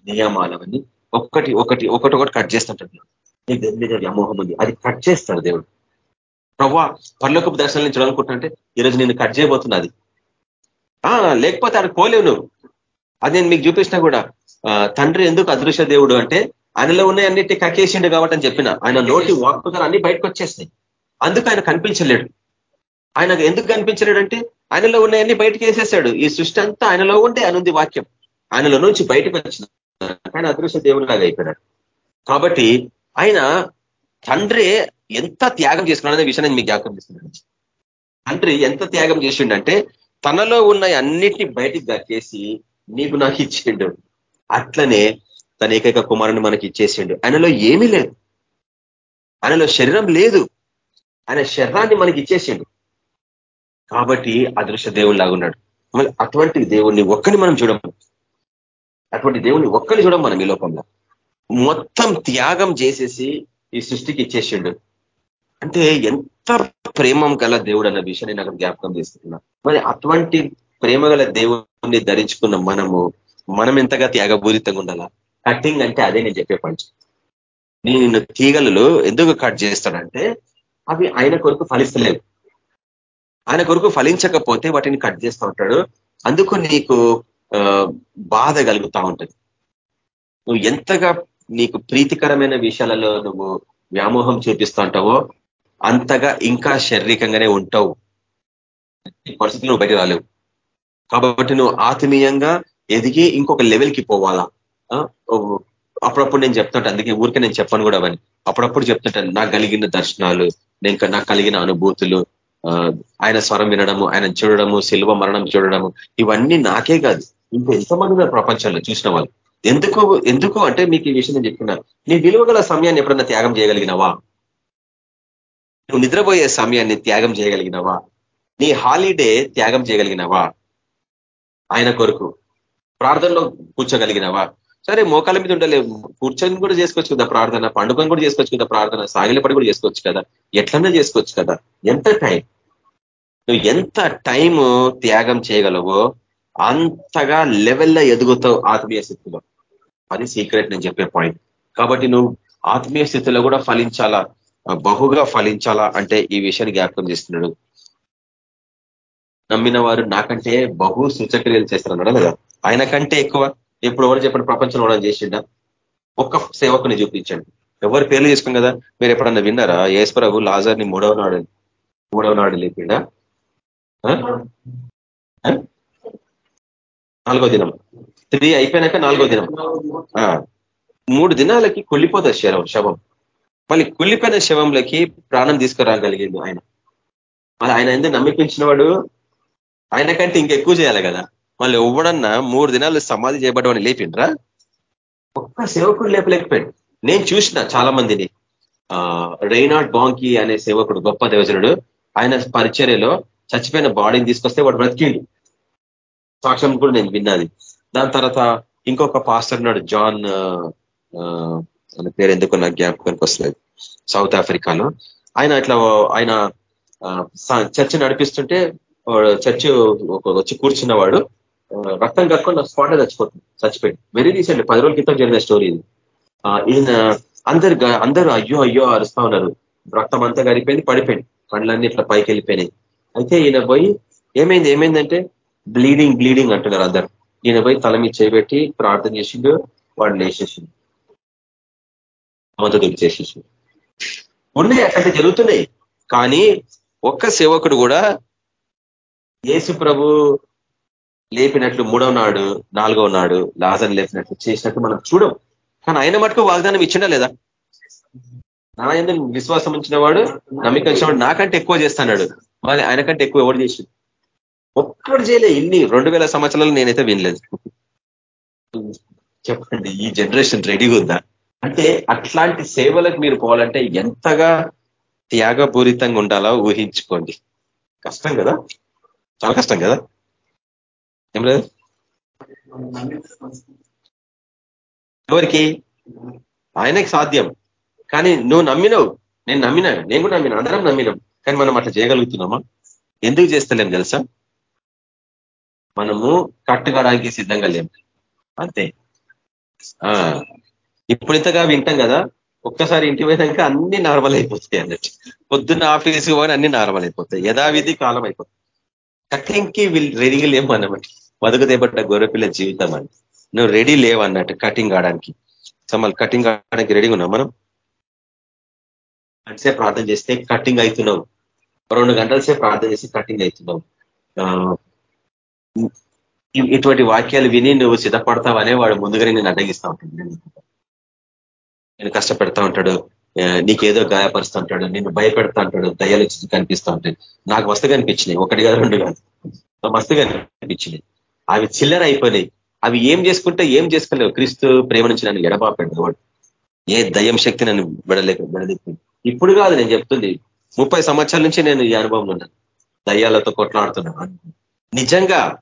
నియమాలు అవన్నీ ఒక్కటి ఒకటి ఒకటి ఒకటి కట్ చేస్తుంటాడు నీకు దేని మీద వ్యామోహం ఉంది? అది కట్ చేస్తాడు దేవుడు. ప్రవ్వా పర్లోకపు దర్శనం నుంచి చూడాలనుకుంటున్నా ఈరోజు నేను కట్ చేయబోతున్నది. ఆ లేకపోతే అక్కడ పోలేవు నువ్వు. అది నేను మీకు చూపించినా కూడా. తండ్రి ఎందుకు అదృశ్య దేవుడు అంటే ఆయనలో ఉన్నాయి అన్నిటి కకేసిండు కాబట్టి అని చెప్పిన. ఆయన నోటి వాక్కుగా అన్ని బయటకు వచ్చేస్తాయి అందుకు ఆయన కనిపించలేడు. ఆయన ఎందుకు కనిపించలేడు ఆయనలో ఉన్నాయన్ని బయటకు వేసేసాడు. ఈ సృష్టి అంతా ఆయనలో ఉండే అనుంది వాక్యం. ఆయనలో నుంచి బయటకు వచ్చిన ఆయన అదృశ్య దేవుడిలాగా అయిపోయాడు. కాబట్టి ఆయన తండ్రి ఎంత త్యాగం చేసుకున్నాడనే విషయాన్ని మీకు జ్ఞాపకం చేస్తున్నాను. తండ్రి ఎంత త్యాగం చేసిండంటే తనలో ఉన్న అన్నిటిని బయటికి దక్కేసి నీకు నాకు ఇచ్చిండు అట్లనే తన ఏకైక కుమారుని మనకి ఇచ్చేసిండు. ఆయనలో ఏమీ లేదు. ఆయనలో శరీరం లేదు. ఆయన శరీరాన్ని మనకి ఇచ్చేసిండు. కాబట్టి అదృశ్య దేవుడిలాగా ఉన్నాడు. మళ్ళీ అటువంటి దేవుణ్ణి ఒక్కని మనం చూడము. అటువంటి దేవుణ్ణి ఒక్కని చూడం మనం ఈ లోకంలో. మొత్తం త్యాగం చేసేసి ఈ సృష్టికి ఇచ్చేసిండు. అంటే ఎంత ప్రేమం గల దేవుడు అన్న విషయాన్ని నాకు జ్ఞాపకం చేస్తున్నా మరి అటువంటి ప్రేమ గల దేవుణ్ణి ధరించుకున్న మనము మనం ఎంతగా త్యాగపూరితంగా ఉండాలా? కట్టింగ్ అంటే అదే నేను చెప్పే పంచ నేను తీగలలో ఎందుకు కట్ చేస్తాడంటే అవి ఆయన కొరకు ఫలిస్తలేవు. ఆయన కొరకు ఫలించకపోతే వాటిని కట్ చేస్తూ ఉంటాడు. అందుకు నీకు బాధ కలుగుతూ ఉంటుంది. నువ్వు ఎంతగా నీకు ప్రీతికరమైన విషయాలలో నువ్వు వ్యామోహం చూపిస్తూ ఉంటావో అంతగా ఇంకా శారీరకంగానే ఉంటావు. పరిస్థితులు నువ్వు బయట రాలేవు. కాబట్టి నువ్వు ఆత్మీయంగా ఎదిగి ఇంకొక లెవెల్కి పోవాలా? అప్పుడప్పుడు నేను చెప్తుంటా అందుకే ఊరికే నేను చెప్పను కూడా అవన్నీ. అప్పుడప్పుడు చెప్తుంటాను నాకు కలిగిన దర్శనాలు నేను నాకు కలిగిన అనుభూతులు ఆయన స్వరం వినడము ఆయన చూడడము శిల్వ మరణం చూడడము ఇవన్నీ నాకే కాదు. ఇంకా ఎంతమంది ఉన్నారు ప్రపంచంలో చూసిన వాళ్ళు? ఎందుకు ఎందుకు అంటే మీకు ఈ విషయం నేను చెప్తున్నా. నీ విలువగల సమయాన్ని ఎప్పుడన్నా త్యాగం చేయగలిగినవా? నువ్వు నిద్రపోయే సమయాన్ని త్యాగం చేయగలిగినవా? నీ హాలిడే త్యాగం చేయగలిగినవా? ఆయన కొరకు ప్రార్థనలో కూర్చోగలిగినవా? సరే మోకాల మీద ఉండలే కూర్చొని కూడా చేసుకోవచ్చు కదా ప్రార్థన పండుగను కూడా చేసుకోవచ్చు కదా ప్రార్థన సాగిలపడి కూడా చేసుకోవచ్చు కదా. ఎట్లన్నా చేసుకోవచ్చు కదా. ఎంత టైం? నువ్వు ఎంత టైం త్యాగం చేయగలవో అంతగా లెవెల్లో ఎదుగుతావు ఆత్మీయ స్థితిలో. అది సీక్రెట్ నేను చెప్పే పాయింట్. కాబట్టి నువ్వు ఆత్మీయ స్థితిలో కూడా ఫలించాలా? బహుగా ఫలించాలా? అంటే ఈ విషయాన్ని జ్ఞాపకం చేస్తున్నాడు. నమ్మిన వారు నాకంటే బహు సూచక్రియలు చేస్తున్నారు లేదా? ఆయన కంటే ఎక్కువ. ఎప్పుడు ఎవరు చెప్పండి ప్రపంచంలో కూడా చేసిండా? ఒక్క సేవకుని చూపించండి. ఎవరు పేర్లు చేసుకోం కదా? మీరు ఎప్పుడన్నా విన్నారా? ఏశ్వరవు లాజర్ని మూడవ నాడు మూడవ నాడు లేపిండా? నాలుగో దినం. త్రీ అయిపోయినాక నాలుగో దినం. మూడు దినాలకి కుళ్ళిపోతుంది శవం శవం. మళ్ళీ కుళ్ళిపోయిన శవంలోకి ప్రాణం తీసుకురాగలిగింది ఆయన. మళ్ళీ ఆయన ఎందుకు నమ్మిపించిన వాడు ఆయన కంటే ఇంకెక్కువ చేయాలి కదా. మళ్ళీ ఎవడన్నా మూడు దినాలు సమాధి చేయబడ్డవాడిని లేపిండ్రా? ఒక్క సేవకుడు లేపలేకపోయాడు. నేను చూసిన చాలా మందిని రైనాడ్ బాంకీ అనే సేవకుడు గొప్ప దేవజనుడు ఆయన పరిచర్యలో చచ్చిపోయిన బాడీని తీసుకొస్తే వాడు బ్రతికిండు. సాక్ష్యం కూడా నేను విన్నది. దాని తర్వాత ఇంకొక పాస్టర్ ఉన్నాడు జాన్ ఆయన పేరు ఎందుకు నాకు జ్ఞాపకానికి వస్తుంది సౌత్ ఆఫ్రికాలో. ఆయన ఇట్లా ఆయన చర్చ నడిపిస్తుంటే చర్చ్ వచ్చి కూర్చున్నవాడు రక్తం కట్టుకొని స్పాట్ చచ్చిపోతుంది చచ్చిపోయింది వెరీ రీసెంట్ పది రోజుల క్రితం జరిగిన స్టోరీ ఇది. ఈయన అందరు అందరూ అయ్యో అయ్యో అరుస్తా ఉన్నారు. రక్తం అంతా గడిపోయింది పడిపోయింది. పండ్లన్నీ ఇట్లా పైకి వెళ్ళిపోయినాయి అయితే ఈయన పోయి ఏమైంది ఏమైందంటే బ్లీడింగ్ బ్లీడింగ్ అంటున్నారు అందరు. ఈయన పోయి తల మీద చేయబెట్టి ప్రార్థన చేసిండు వాడు లేచేసిండు. మొదటి చేసేసిండు ఉన్నాయి అక్కడ జరుగుతున్నాయి. కానీ ఒక్క సేవకుడు కూడా యేసు ప్రభు లేపినట్లు మూడవ నాడు నాలుగవ నాడు లాజన్ లేపినట్లు చేసినట్టు మనం చూడం. కానీ ఆయన మటుకు వాగ్దానం ఇచ్చిండా లేదా? నా ఎందుకు విశ్వాసం ఉంచిన వాడు నమ్మిక వాడు నాకంటే ఎక్కువ చేస్తాడు మరి ఆయన కంటే ఎక్కువ ఎవరు చేసి ఒక్కడు చేయలే ఇన్ని రెండు వేల సంవత్సరాలు నేనైతే వినలేదు. చెప్పండి ఈ జనరేషన్ రెడీగా ఉందా? అంటే అట్లాంటి సేవలకు మీరు పోవాలంటే ఎంతగా త్యాగపూరితంగా ఉండాలో ఊహించుకోండి. కష్టం కదా? చాలా కష్టం కదా? ఏం లేదు? ఎవరికి? ఆయనకి సాధ్యం. కానీ నువ్వు నమ్మినవు. నేను నమ్మినా నేను కూడా నమ్మిన అందరం నమ్మినాం. కానీ మనం అట్లా చేయగలుగుతున్నామా? ఎందుకు చేస్తలేం తెలుసా? మనము కట్టుకోవడానికి సిద్ధంగా లేము అంతే. ఇప్పుడు ఇంతగా వింటాం కదా ఒక్కసారి ఇంటి పోయినాక అన్ని నార్మల్ అయిపోతాయి అన్నట్టు. పొద్దున్న ఆఫీస్కి పోయిన అన్ని నార్మల్ అయిపోతాయి. యథావిధి కాలం అయిపోతుంది. కటింగ్కి వీళ్ళు రెడీగా లేము అన్నమాట. బతుకు దేబట్ట గొర్రెపిల్ల జీవితం అని నువ్వు రెడీ లేవు అన్నట్టు కటింగ్ ఆడడానికి సో మళ్ళీ కటింగ్ ఆడడానికి రెడీగా ఉన్నాం మనం? అంటే ప్రార్థన చేస్తే కటింగ్ అవుతున్నావు. రెండు గంటల సేపు ప్రార్థన చేసి కటింగ్ అవుతున్నావు. ఇటువంటి వాక్యాలు విని నువ్వు సిద్ధపడతావనే వాడు ముందుగానే నేను అడ్డగిస్తూ ఉంటాడు నేను కష్టపెడతా ఉంటాడు. నీకేదో గాయపరుస్తూ ఉంటాడు. నేను భయపెడతా ఉంటాడు. దయ్యాలు కనిపిస్తూ ఉంటాయి. నాకు వస్తు కనిపించినాయి. ఒకటి కాదు రెండు కాదు. మస్తుగా కనిపించినాయి. అవి చిల్లర అయిపోయినాయి. అవి ఏం చేసుకుంటే ఏం చేసుకోలేవు. క్రీస్తు ప్రేమ నుంచి నన్ను ఎడబాపాడు వాడు ఏ దయ్యం శక్తి నన్ను విడలేక విడదెప్పి ఇప్పుడు కాదు నేను చెప్తుంది. ముప్పై సంవత్సరాల నుంచి నేను ఈ అనుభవం ఉన్నాను. దయ్యాలతో కొట్లాడుతున్నాను. నిజంగా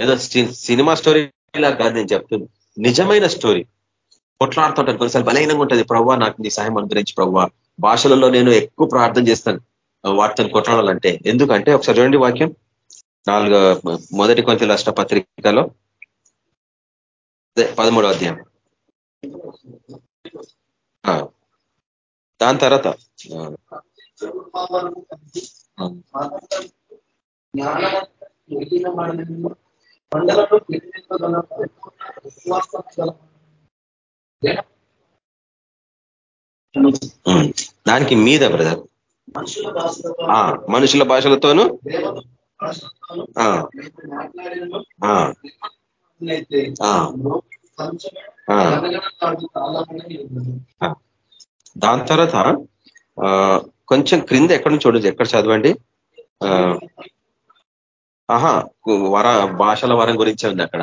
ఏదో సినిమా స్టోరీ కాదు నేను చెప్తుంది. నిజమైన స్టోరీ. కొట్లాడుతుంటాను కొన్నిసార్లు. బలహీనంగా ఉంటుంది. ప్రవ్వా నాకు నీ సహాయం అనుగ్రహించి ప్రవ్వా. భాషలలో నేను ఎక్కువ ప్రార్థన చేస్తాను. వాటితో కొట్లాడాలంటే. ఎందుకంటే ఒకసారి చూడండి వాక్యం. నాలుగో మొదటి కొంత రాష్ట్ర పత్రికలో. పదమూడో అధ్యాయం. దాని తర్వాత దానికి మీద బ్రదర్. మనుషుల భాషలతోనూ దాని తర్వాత కొంచెం క్రింద ఎక్కడ నుంచి చూడదు ఎక్కడ చదవండి? ఆహా వర భాషల వరం గురించే ఉంది అక్కడ.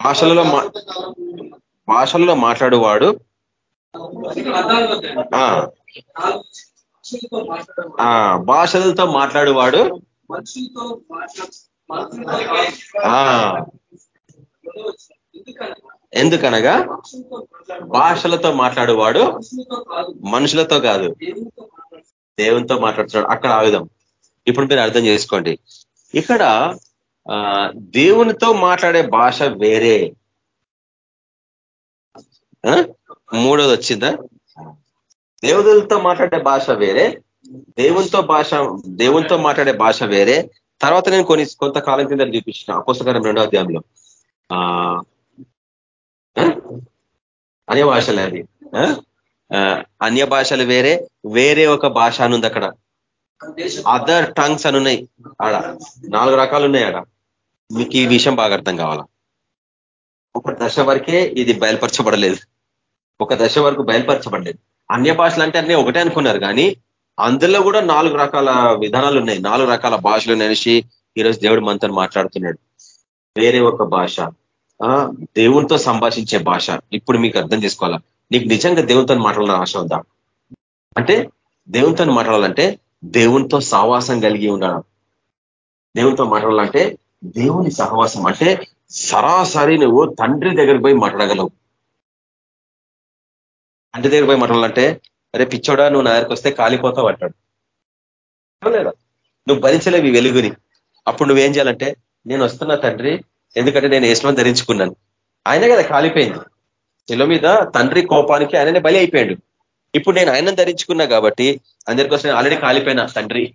భాషలలో భాషల్లో మాట్లాడేవాడు భాషలతో మాట్లాడేవాడు ఎందుకనగా భాషలతో మాట్లాడేవాడు మనుషులతో కాదు. దేవునితో మాట్లాడుతున్నాడు. అక్కడ ఆయుధం. ఇప్పుడు మీరు అర్థం చేసుకోండి. ఇక్కడ దేవునితో మాట్లాడే భాష వేరే. మూడోది వచ్చిందా? దేవుదులతో మాట్లాడే భాష వేరే. దేవునితో భాష దేవునితో మాట్లాడే భాష వేరే. తర్వాత నేను కొన్ని కొంతకాలం కింద చూపించిన అపుస్తకరం రెండో అధ్యాయంలో. అన్య భాషలు అది. అన్య భాషలు వేరే వేరే ఒక భాష అనుంది అక్కడ. అదర్ టంగ్స్ అని ఉన్నాయి. ఆడ నాలుగు రకాలు ఉన్నాయి ఆడ. మీకు ఈ విషయం బాగా అర్థం కావాలా? ఒక దశ వరకే ఇది బయలుపరచబడలేదు. ఒక దశ వరకు బయలుపరచబడలేదు. అన్య భాషలు అంటే అన్నీ ఒకటే అనుకున్నారు కానీ అందులో కూడా నాలుగు రకాల విధానాలు ఉన్నాయి. నాలుగు రకాల భాషలు అనేసి ఈరోజు దేవుడు మనతో మాట్లాడుతున్నాడు. వేరే ఒక భాష. దేవునితో సంభాషించే భాష. ఇప్పుడు మీకు అర్థం చేసుకోవాలా? నీకు నిజంగా దేవునితో మాట్లాడాలని ఆశ ఉందా? అంటే దేవునితో మాట్లాడాలంటే దేవునితో సావాసం కలిగి ఉండడం దేవునితో మాట్లాడాలంటే దేవుని సహవాసం. అంటే సరాసరి నువ్వు తండ్రి దగ్గరికి పోయి మాట్లాడగలవు. తండ్రి దగ్గర పోయి మాట్లాడాలంటే అరే పిచ్చోడా నువ్వు నా దగ్గరికి వస్తే కాలిపోతావు అంటాడు. లేదా? నువ్వు భరించలేవు ఈ వెలుగుని. అప్పుడు నువ్వేం చేయాలంటే నేను వస్తున్నా తండ్రి ఎందుకంటే నేను ఏసులో ధరించుకున్నాను. ఆయన కదా కాలిపోయింది. శిల మీద తండ్రి కోపానికి ఆయననే బలి అయిపోయాడు. ఇప్పుడు నేను ఆయన ధరించుకున్నా కాబట్టి అందరికోసం నేను ఆల్రెడీ కాలిపోయినా తండ్రి.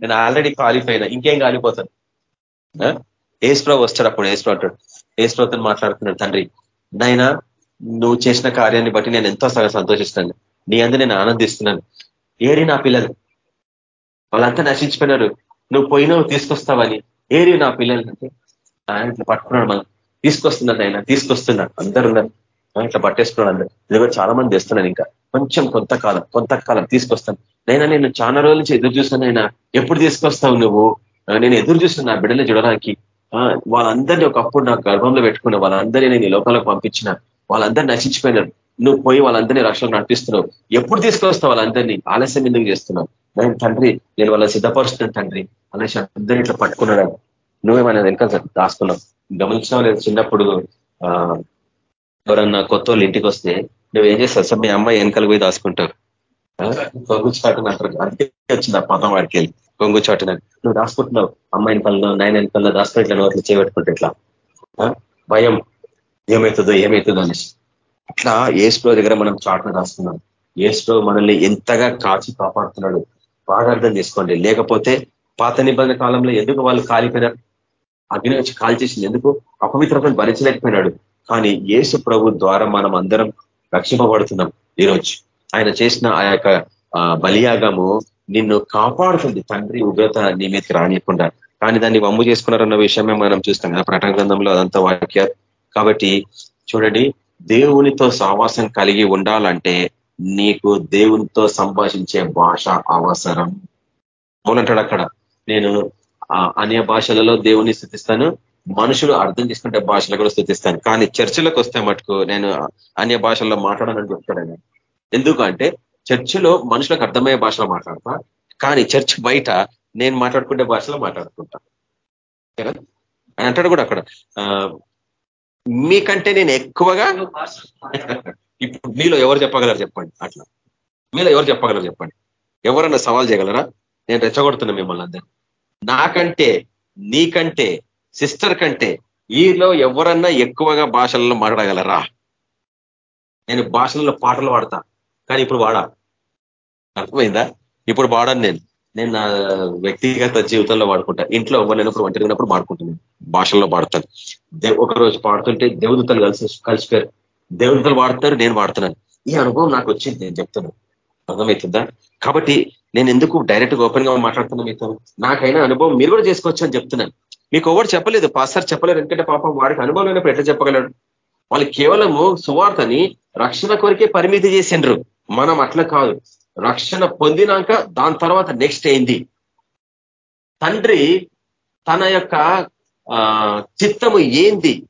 నేను ఆల్రెడీ కాలిపోయినా ఇంకేం కాలిపోతాను? ఏసుప్రభు వస్తాడు అప్పుడు ఏసుప్రభు అంటాడు. ఏసుప్రభుతో మాట్లాడుతున్నాడు తండ్రి నాయన నువ్వు చేసిన కార్యాన్ని బట్టి నేను ఎంతో సగం సంతోషిస్తాను. నీ అందరూ నేను ఆనందిస్తున్నాను. ఏరి నా పిల్లలు. వాళ్ళంతా నశించిపోయినారు. నువ్వు పోయినావు తీసుకొస్తావని ఏరి నా పిల్లలు అంటే ఆయన ఇట్లా పట్టుకున్నాడు మనం. తీసుకొస్తున్నాడు ఆయన తీసుకొస్తున్నాడు అందరు ఉన్నారు. ఇట్లా పట్టేసుకున్నాడు అందరు. ఇది కూడా చాలా మంది తెస్తున్నాను ఇంకా. కొంచెం కొంతకాలం కొంతకాలం తీసుకొస్తాను. నైనా నేను చాలా రోజుల నుంచి ఎదురు చూస్తాను ఆయన ఎప్పుడు తీసుకొస్తావు నువ్వు? నేను ఎదురు చూస్తున్నా నా బిడ్డలు చూడడానికి. వాళ్ళందరినీ ఒకప్పుడు నా గర్భంలో పెట్టుకున్న వాళ్ళందరినీ నేను ఈ లోకాలకు పంపించిన. వాళ్ళందరూ నశించిపోయినారు. నువ్వు పోయి వాళ్ళందరినీ రక్షణ నడిపిస్తున్నావు. ఎప్పుడు తీసుకొస్తావు వాళ్ళందరినీ? ఆలస్యం ఎందుకు చేస్తున్నావు? నేను తండ్రి నేను వాళ్ళని సిద్ధపరుస్తున్నాను తండ్రి. అనేసి అందరినీ ఇట్లా పట్టుకున్నాడు నువ్వేమైనా వెనక దాస్తున్నావు. గమనించినావు లేదు? చిన్నప్పుడు ఎవరన్నా కొత్త వాళ్ళు ఇంటికి వస్తే నువ్వేం చేస్తావు? సార్ మీ అమ్మాయి వెనకలు పోయి దాచుకుంటావు కొంగు చాటున అంటారు అందుకే వచ్చింది ఆ పదం వాడికి వెళ్ళి. కొంగు చాటున నువ్వు దాచుకుంటున్నావు అమ్మాయి వెనకల్లో నాయన వెనకల్లో దాచుకుని ఇట్లా నోట్లు చేపెట్టుకుంటే ఇట్లా భయం. ఏమవుతుందో ఏమవుతుందో అనేసి. అట్లా ఏస్ప్రో దగ్గర మనం చాటున రాస్తున్నాం ఏస్ప్రో మనల్ని ఎంతగా కాచి కాపాడుతున్నాడు? బాగా అర్థం చేసుకోండి. లేకపోతే పాత నిబంధన కాలంలో ఎందుకు వాళ్ళు కాలిపోయినారు? అగ్ని వచ్చి కాల్చేసింది ఎందుకు? అపవిత్రతను భరించలేకపోయినాడు. కానీ యేసు ప్రభు ద్వారా మనం అందరం రక్షింపబడుతున్నాం ఈరోజు. ఆయన చేసిన ఆ యొక్క బలియాగము నిన్ను కాపాడుతుంది తండ్రి ఉగ్రత నీ మీదకి రానియకుండా. కానీ దాన్ని వమ్ము చేసుకున్నారన్న విషయమే మనం చూస్తాం కదా ప్రకటన గ్రంథంలో అదంతా వాక్య. కాబట్టి చూడండి దేవునితో సావాసం కలిగి ఉండాలంటే నీకు దేవునితో సంభాషించే భాష అవసరం. అవునంటాడు అక్కడ. నేను అన్య భాషలలో దేవుని స్థుతిస్తాను మనుషులు అర్థం చేసుకుంటే భాషలు కూడా స్థుతిస్తాను. కానీ చర్చలకు వస్తే మటుకు నేను అన్య భాషల్లో మాట్లాడాలని చెప్తాను ఎందుకంటే చర్చిలో మనుషులకు అర్థమయ్యే భాషలో మాట్లాడతా కానీ చర్చ్ బయట నేను మాట్లాడుకుంటే భాషలో మాట్లాడుకుంటా. అని అంటాడు కూడా అక్కడ మీకంటే నేను ఎక్కువగా <laughs> ఇప్పుడు మీలో ఎవరు చెప్పగలరు చెప్పండి అట్లా. మీలో ఎవరు చెప్పగలరు చెప్పండి. ఎవరన్నా సవాల్ చేయగలరా? నేను రెచ్చగొడుతున్నా మిమ్మల్ని అందరూ నాకంటే నీకంటే సిస్టర్ కంటే ఈలో ఎవరన్నా ఎక్కువగా భాషలలో మాట్లాడగలరా? నేను భాషలలో పాటలు పాడతా కానీ ఇప్పుడు వాడా? అర్థమైందా? ఇప్పుడు వాడాను నేను. నేను నా వ్యక్తిగత జీవితంలో వాడుకుంటా. ఇంట్లో ఎవరినప్పుడు ఒంటరి ఉన్నప్పుడు వాడుకుంటున్నాను భాషల్లో పాడతాను ఒక రోజు పాడుతుంటే దేవదూతలు కలిసి కలిసిపోయారు దేవదూతలు వాడతారు నేను వాడుతున్నాను. ఈ అనుభవం నాకు వచ్చింది నేను చెప్తున్నాను అర్థమవుతుందా కాబట్టి నేను ఎందుకు డైరెక్ట్ ఓపెన్గా మాట్లాడుతున్నా మీతో? నాకైనా అనుభవం మీరు కూడా చేసుకోవచ్చు అని చెప్తున్నాను. మీకు ఎవరు చెప్పలేదు పాస్టర్ చెప్పలేరు ఎందుకంటే పాపం వాడికి అనుభవం లేనప్పుడు ఎట్లా చెప్పగలడు? వాళ్ళు కేవలము సువార్తని రక్షణ కొరికే పరిమితి చేసిండ్రు. మనం అట్లా కాదు. రక్షణ పొందినాక దాని తర్వాత నెక్స్ట్ ఏంది? తండ్రి తన యొక్క చిత్తము ఏంది?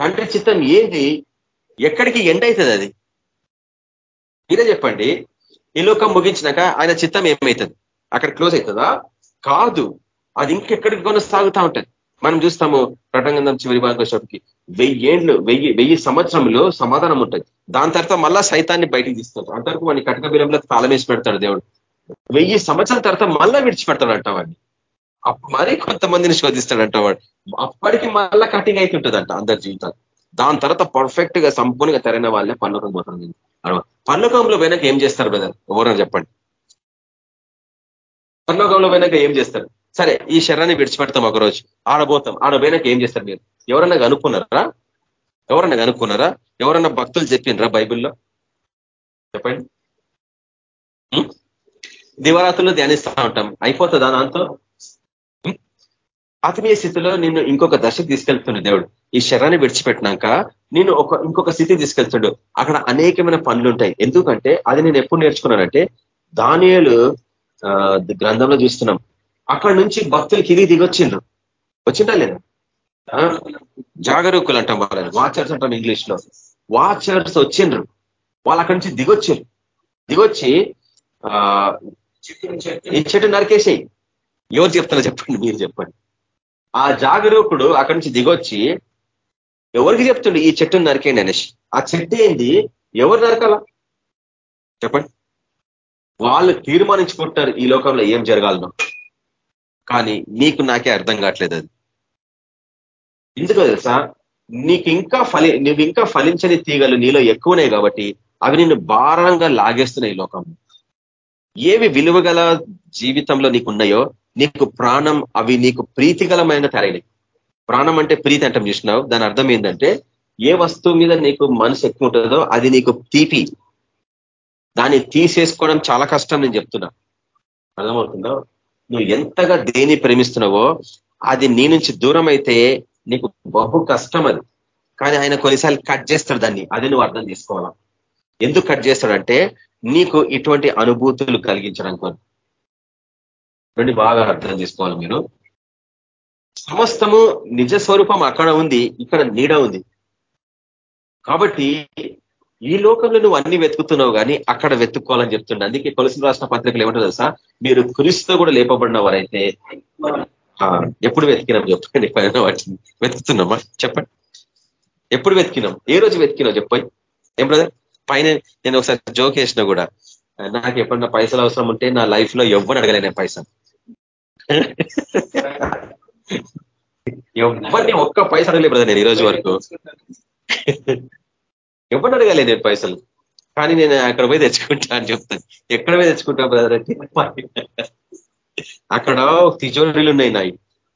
తండ్రి చిత్తం ఏంది? ఎక్కడికి ఎండ్ అవుతుంది అది? మీరే చెప్పండి. ఈ లోకం ముగించినాక ఆయన చిత్తం ఏమవుతుంది అక్కడ క్లోజ్ అవుతుందా? కాదు. అది ఇంకెక్కడికి కొనసాగుతూ ఉంటుంది. మనం చూస్తాము ప్రటంగంధం చివరి భాగం వచ్చేటప్పటికి వెయ్యి ఏండ్లు వెయ్యి వెయ్యి సంవత్సరంలో సమాధానం ఉంటుంది. దాని తర్వాత మళ్ళా సైతాన్ని బయటికి తీస్తారు అంతవరకు వాడిని కటక బిలంలో తాళం వేసి పెడతాడు దేవుడు. వెయ్యి సంవత్సరాల తర్వాత మళ్ళా విడిచిపెడతాడు అంట వాడిని మరీ కొంతమందిని శోధిస్తాడంట వాడు. అప్పటికి మళ్ళా కటింగ్ అవుతుంటుందంట అందరి జీవితాలు. దాని తర్వాత పర్ఫెక్ట్గా సంపూర్ణంగా తెరైన వాళ్ళే పల్లకం పోతుంది పర్లోకంలో పోయినాక ఏం చేస్తారు బ్రదర్ ఎవరన్నా చెప్పండి. పర్లోకంలో పోయినాక ఏం చేస్తారు? సరే ఈ శరీరాన్ని విడిచిపెడతాం ఒకరోజు. ఆడబోతాం. ఆడ పోయినాక ఏం చేస్తారు మీరు? ఎవరన్నా కనుక్కున్నారా? ఎవరన్నా కనుక్కున్నారా? ఎవరన్నా భక్తులు చెప్పిండ్రా బైబిల్లో? చెప్పండి. దివరాత్రులు ధ్యానిస్తూ ఉంటాం. అయిపోతుందా దాంతో? ఆత్మీయ స్థితిలో నిన్ను ఇంకొక దశకు తీసుకెళ్తుండే దేవుడు. ఈ శరీరాన్ని విడిచిపెట్టినాక నేను ఒక ఇంకొక స్థితికి తీసుకెళ్తుండు అక్కడ అనేకమైన పనులు ఉంటాయి ఎందుకంటే అది నేను ఎప్పుడు నేర్చుకున్నానంటే దానియలు గ్రంథంలో చూస్తున్నాం. అక్కడ నుంచి భక్తులు కిందికి దిగొచ్చిండ్రు. వచ్చిందా లేదా? జాగరూకులు అంటాం వాళ్ళని. వాచర్స్ అంటాం ఇంగ్లీష్లో వాచర్స్ వచ్చిండ్రు. వాళ్ళు అక్కడి నుంచి దిగొచ్చారు దిగొచ్చి ఈ చెట్టు నరికేసాయి. ఎవరు చెప్తారో చెప్పండి మీరు చెప్పండి. ఆ జాగరూకుడు అక్కడి నుంచి దిగొచ్చి ఎవరికి చెప్తుండు ఈ చెట్టును నరికేయండి అనేసి. ఆ చెట్టు ఏంది? ఎవరు నరకాల? చెప్పండి. వాళ్ళు తీర్మానించుకుంటారు ఈ లోకంలో ఏం జరగాలనో. కానీ నీకు నాకే అర్థం కావట్లేదు అది. ఎందుకో తెలుసా? నీకు ఇంకా ఫలి నువ్వు ఇంకా ఫలించని తీగలు నీలో ఎక్కువనే కాబట్టి అవి నిన్ను భారంగా లాగేస్తున్నాయి లోకం ఏవి విలువగల జీవితంలో నీకు ఉన్నాయో నీకు ప్రాణం అవి నీకు ప్రీతిగలమైన తరైనవి ప్రాణం అంటే ప్రీతి అంటాం చూసినావు? దాని అర్థం ఏంటంటే ఏ వస్తువు మీద నీకు మనసు ఎక్కువ ఉంటుందో అది నీకు తీపి. దాన్ని తీసేసుకోవడం చాలా కష్టం నేను చెప్తున్నా. అర్థమవుతుందో? నువ్వు ఎంతగా దేని ప్రేమిస్తున్నావో అది నీ నుంచి దూరం అయితే నీకు బహు కష్టం అది. కానీ ఆయన కొన్నిసార్లు కట్ చేస్తాడు దాన్ని. అది నువ్వు అర్థం చేసుకోవాలా? ఎందుకు కట్ చేస్తాడంటే నీకు ఇటువంటి అనుభూతులు కలిగించడానికి రండి బాగా అర్థం చేసుకోవాలి మీరు. సమస్తము నిజ స్వరూపం అక్కడ ఉంది ఇక్కడ నీడ ఉంది. కాబట్టి ఈ లోకంలో నువ్వు అన్ని వెతుకుతున్నావు కానీ అక్కడ వెతుక్కోవాలని చెప్తుండే. అందుకే కొలసిన రాష్ట్ర పత్రికలు ఏమంటారు తెలుసా? మీరు క్రిస్తు కూడా లేపబడినవారైతే ఎప్పుడు వెతికినాం చెప్పండి పైన వాటిని వెతుకుతున్నామా? చెప్పండి. ఎప్పుడు వెతికినాం? ఏ రోజు వెతికినావు చెప్పాయి ఏం బ్రదర్ పైన నేను ఒకసారి జోక్ వేసిన కూడా. నాకు ఎప్పుడన్నా పైసలు అవసరం ఉంటే నా లైఫ్లో ఎవరు అడగలేను పైసలు. ఎవరిని ఒక్క పైసలు అడగలేదు బ్రదర్ నేను ఈ రోజు వరకు. ఎవరిని అడగలేదు నేను పైసలు. కానీ నేను అక్కడ పోయి తెచ్చుకుంటా అని చెప్తాను ఎక్కడ పోయి తెచ్చుకుంటా బ్రదర్ అంటే అక్కడ తిజోరీలు ఉన్నాయి నాయి.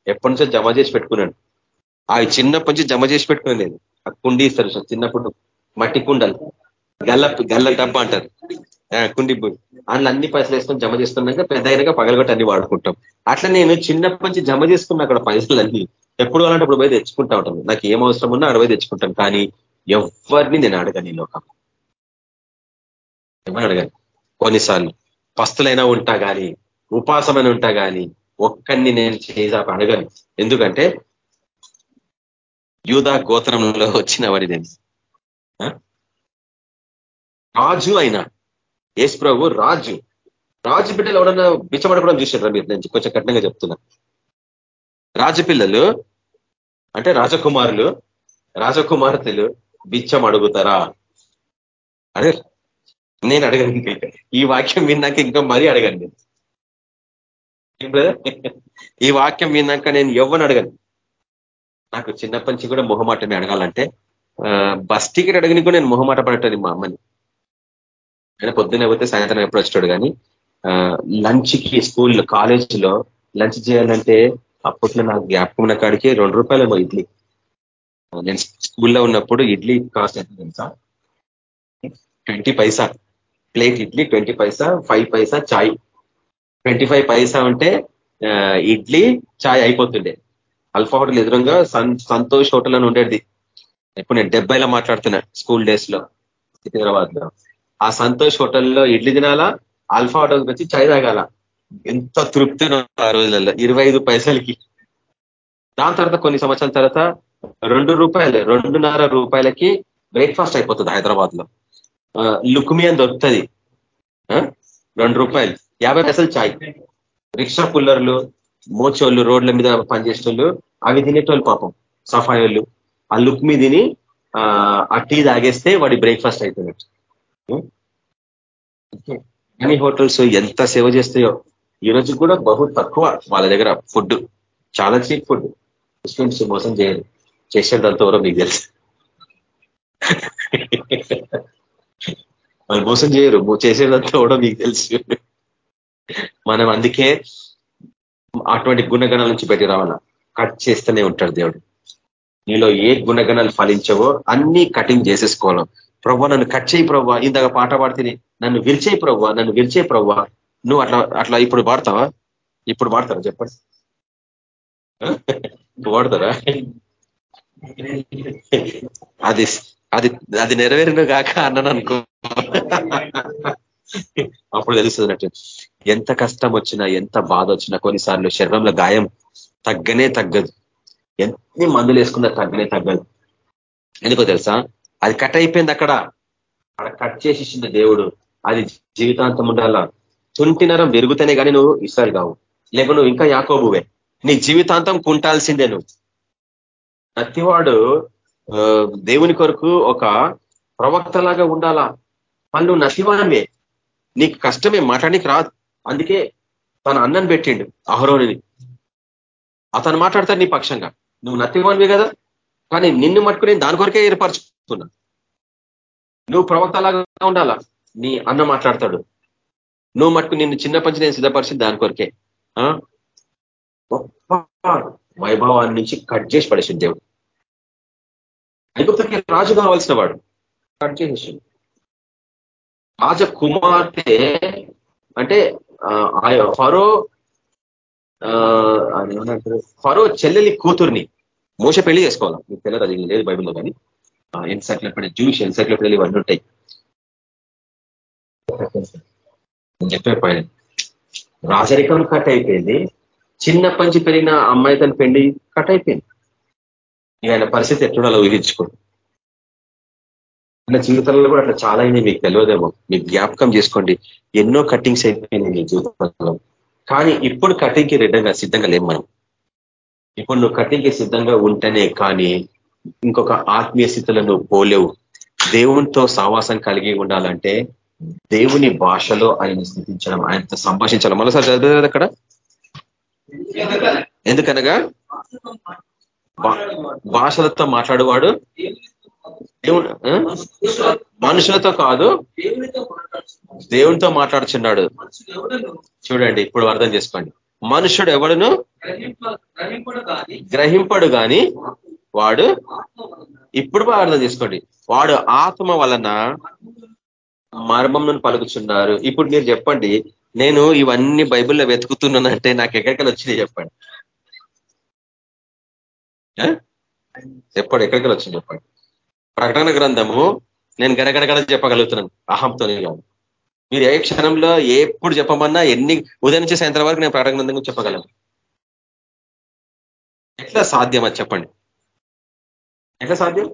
ఎప్పటి నుంచో జమ చేసి పెట్టుకున్నాను. అవి చిన్నప్పటి నుంచి జమ చేసి పెట్టుకున్నాను నేను. ఆ కుండి ఇస్తారు చిన్నప్పుడు మట్టి కుండలు. గల్ల గల్ల డబ్బా అంటారు. కుండి అందులో అన్ని పైసలు వేసుకొని జమ చేసుకున్నాక పెద్ద అయినాక పగలగొట్టి అన్ని వాడుకుంటాం. అట్లా నేను చిన్నప్పటి నుంచి జమ చేసుకున్నా అక్కడ పైసలు అన్ని ఎప్పుడు అలాంటి అప్పుడు పోయి తెచ్చుకుంటా ఉంటాను. నాకు ఏం అవసరం ఉన్నా అడవి తెచ్చుకుంటాను. కానీ ఎవరిని నేను అడగను ఈ లోకం ఏమని అడగాను. కొన్నిసార్లు పస్తులైనా ఉంటా కానీ ఉపాసమైన ఉంటా కానీ ఒక్కడిని నేను చేసా అడగను. ఎందుకంటే యూదా గోత్రంలో వచ్చిన వాడి నేను రాజు అయినా యేసు ప్రభు రాజు. రాజు బిడ్డలు ఎవడన్నా బిచ్చబడపడం చూసారా మీరు? నేను కొంచెం కఠినంగా చెప్తున్నా. రాజపిల్లలు అంటే రాజకుమారులు రాజకుమార్తెలు బిచ్చం అడుగుతారా? అదే నేను అడగను. ఈ వాక్యం విన్నాక ఇంకా మరీ అడగండి ఈ వాక్యం విన్నాక నేను ఎవరిని అడగను. నాకు చిన్నప్పటి నుంచి కూడా మొహమాటమే అడగాలంటే బస్ టికెట్ అడిగిన కూడా నేను మొహమాట పడటది మా అమ్మని. ఆయన పొద్దున్నే పోతే సాయంత్రం ఎప్పుడు వచ్చాడు కానీ లంచ్కి స్కూల్ కాలేజీలో లంచ్ చేయాలంటే అప్పట్లో నాకు జ్ఞాపకం ఉన్న కాడికి రెండు రూపాయలేమో ఇడ్లీ. నేను స్కూల్లో ఉన్నప్పుడు ఇడ్లీ కాస్ట్ ఎంత తెలుసా? Twenty paisa. Plate idli twenty paisa five paisa చాయ్. ట్వంటీ ఫైవ్ పైసా ఉంటే ఇడ్లీ చాయ్ అయిపోతుండే. అల్ఫా హోటల్ ఎదురుగా సంతోష్ హోటల్ అని ఉండేది. ఇప్పుడు నేను డెబ్బైలో మాట్లాడుతున్నా స్కూల్ డేస్లో సికింద్రాబాద్లో ఆ సంతోష్ హోటల్లో ఇడ్లీ తినాలా అల్ఫా హోటల్కి వచ్చి చాయ్ తాగాల? ఎంత తృప్తి ఆ రోజులలో. ఇరవై పైసలకి. దాని తర్వాత కొన్ని సంవత్సరాల తర్వాత రెండు రూపాయలు రెండున్నర రూపాయలకి బ్రేక్ఫాస్ట్ అయిపోతుంది హైదరాబాద్లో లుక్మి అని దొరుకుతుంది. రెండు రూపాయలు. యాభై పైసలు చాయ్. రిక్షా పుల్లర్లు మోచోళ్ళు రోడ్ల మీద పనిచేసేటోళ్ళు అవి తినేటోళ్ళు పాపం. సఫాయోళ్ళు. వాళ్ళు ఆ లుక్మి తిని ఆ టీ తాగేస్తే వాడి బ్రేక్ఫాస్ట్ అయిపోయినట్టు. అన్ని హోటల్స్ ఎంత సేవ చేస్తాయో. ఈ రోజు కూడా బహు తక్కువ వాళ్ళ దగ్గర ఫుడ్. చాలా చీప్ ఫుడ్ ముస్లిమ్స్ మోసం చేయరు చేసేదంతా ఎవరో మీకు తెలుసు. వాళ్ళు మోసం చేయరు. చేసేదంతా కూడా మీకు తెలుసు. మనం అందుకే అటువంటి గుణగణాల నుంచి బయట రావాలా. కట్ చేస్తూనే ఉంటాడు దేవుడు. నీలో ఏ గుణగణాలు ఫలించవో అన్ని కటింగ్ చేసేసుకోవాలి. ప్రవ్వ నన్ను కట్ చేయి ప్రవ్వ ఇందాక పాట పాడితే నన్ను విరిచేయి ప్రవ్వ నన్ను విరిచే ప్రవ్వ నువ్వు అట్లా అట్లా ఇప్పుడు పాడతావా? ఇప్పుడు పాడతారా? చెప్పండి. వాడతారా అది అది అది నెరవేరిన కాక అన్నాను అనుకో. అప్పుడు తెలుస్తుంది ఎంత కష్టం వచ్చినా ఎంత బాధ వచ్చినా కొన్నిసార్లు శరీరంలో గాయం తగ్గనే తగ్గదు. ఎన్ని మందులు వేసుకున్నా తగ్గనే తగ్గదు. ఎందుకో తెలుసా? అది కట్ అయిపోయింది అక్కడ. అక్కడ కట్ చేసేసింది దేవుడు. అది జీవితాంతం ఉండాలా. తుంటినరం పెరుగుతేనే కానీ నువ్వు ఇస్తారు కావు. లేక నువ్వు ఇంకా యాకోబువే. నీ జీవితాంతం కుంటాల్సిందే నువ్వు. ప్రతివాడు దేవుని కొరకు ఒక ప్రవక్తలాగా ఉండాలా? వాళ్ళు నతివానమే నీకు కష్టమే మాట్లాడానికి రాదు. అందుకే తన అన్నను పెట్టిండు అహరోని అతను మాట్లాడతాడు నీ పక్షంగా. నువ్వు నత్తివానివే కదా? కానీ నిన్ను మట్టుకుని దాని కొరకే ఏర్పరచు. చెప్తున్నా. నువ్వు ప్రవక్తలాగా ఉండాలా? నీ అన్న మాట్లాడతాడు. నువ్వు మట్టుకు నిన్ను చిన్నప్పటి నేను సిద్ధపరిచింది దాని కొరకే. గొప్ప వైభవాన్ని నుంచి కట్ చేసి పడేసింది దేవుడు. ఐగుప్తకి రాజు కావాల్సిన వాడు. కట్ చేసేసి రాజ కుమార్తె అంటే ఫరో ఫరో చెల్లెలి కూతుర్ని. మోస పెళ్ళి చేసుకోవాలి? మీకు తెలియదు? అది లేదు బైబిల్లో కానీ. ఎన్సైక్లోపీడియా జూష్ ఎన్సైక్లోపీడియాలు ఇవన్నీ ఉంటాయి. చెప్పే పైన రాజరికం కట్ అయిపోయింది. చిన్న పంచి పెరిగిన అమ్మాయి తన పెండి కట్ అయిపోయింది. ఇక ఆయన పరిస్థితి ఎట్లుండాలో ఊహించుకోండి. నా జీవితంలో కూడా అట్లా చాలా అయినాయి మీకు తెలియదేమో. మీకు జ్ఞాపకం చేసుకోండి. ఎన్నో కట్టింగ్స్ అయిపోయినాయి మీ జీవితంలో. కానీ ఇప్పుడు కటింగ్కి రెడ్డంగా సిద్ధంగా లేం మనం. ఇప్పుడు నువ్వు కటింగ్కి సిద్ధంగా ఉంటేనే కానీ ఇంకొక ఆత్మీయ స్థితిలో నువ్వు పోలేవు. దేవునితో సావాసం కలిగి ఉండాలంటే దేవుని భాషలో ఆయన స్థితించడం ఆయనతో సంభాషించడం. మరోసారి చదివేది అక్కడ? ఎందుకనగా? భాషలతో మాట్లాడేవాడు? దేవుడు మనుషులతో కాదు దేవునితో మాట్లాడుచున్నాడు. చూడండి ఇప్పుడు అర్థం చేసుకోండి. మనుషుడు ఎవడును? గ్రహింపడు గాని వాడు ఇప్పుడు బాగా అర్థం చేసుకోండి. వాడు ఆత్మ వలన మర్మంను పలుకుతున్నారు ఇప్పుడు మీరు చెప్పండి నేను ఇవన్నీ బైబిల్లో వెతుకుతున్నానంటే నాకు ఎక్కడికైనా వచ్చినాయి చెప్పండి. చెప్పండి ఎక్కడికి వచ్చింది చెప్పండి. ప్రకటన గ్రంథము నేను గడగడగడ చెప్పగలుగుతున్నాను. అహంతో కాదు. మీరు ఏ క్షణంలో ఎప్పుడు చెప్పమన్నా ఎన్ని ఉదయం నుంచి సాయంత్రం వరకు నేను ప్రకటన గ్రంథం చెప్పగలను. ఎట్లా సాధ్యం అది చెప్పండి. ఎట్లా సాధ్యం?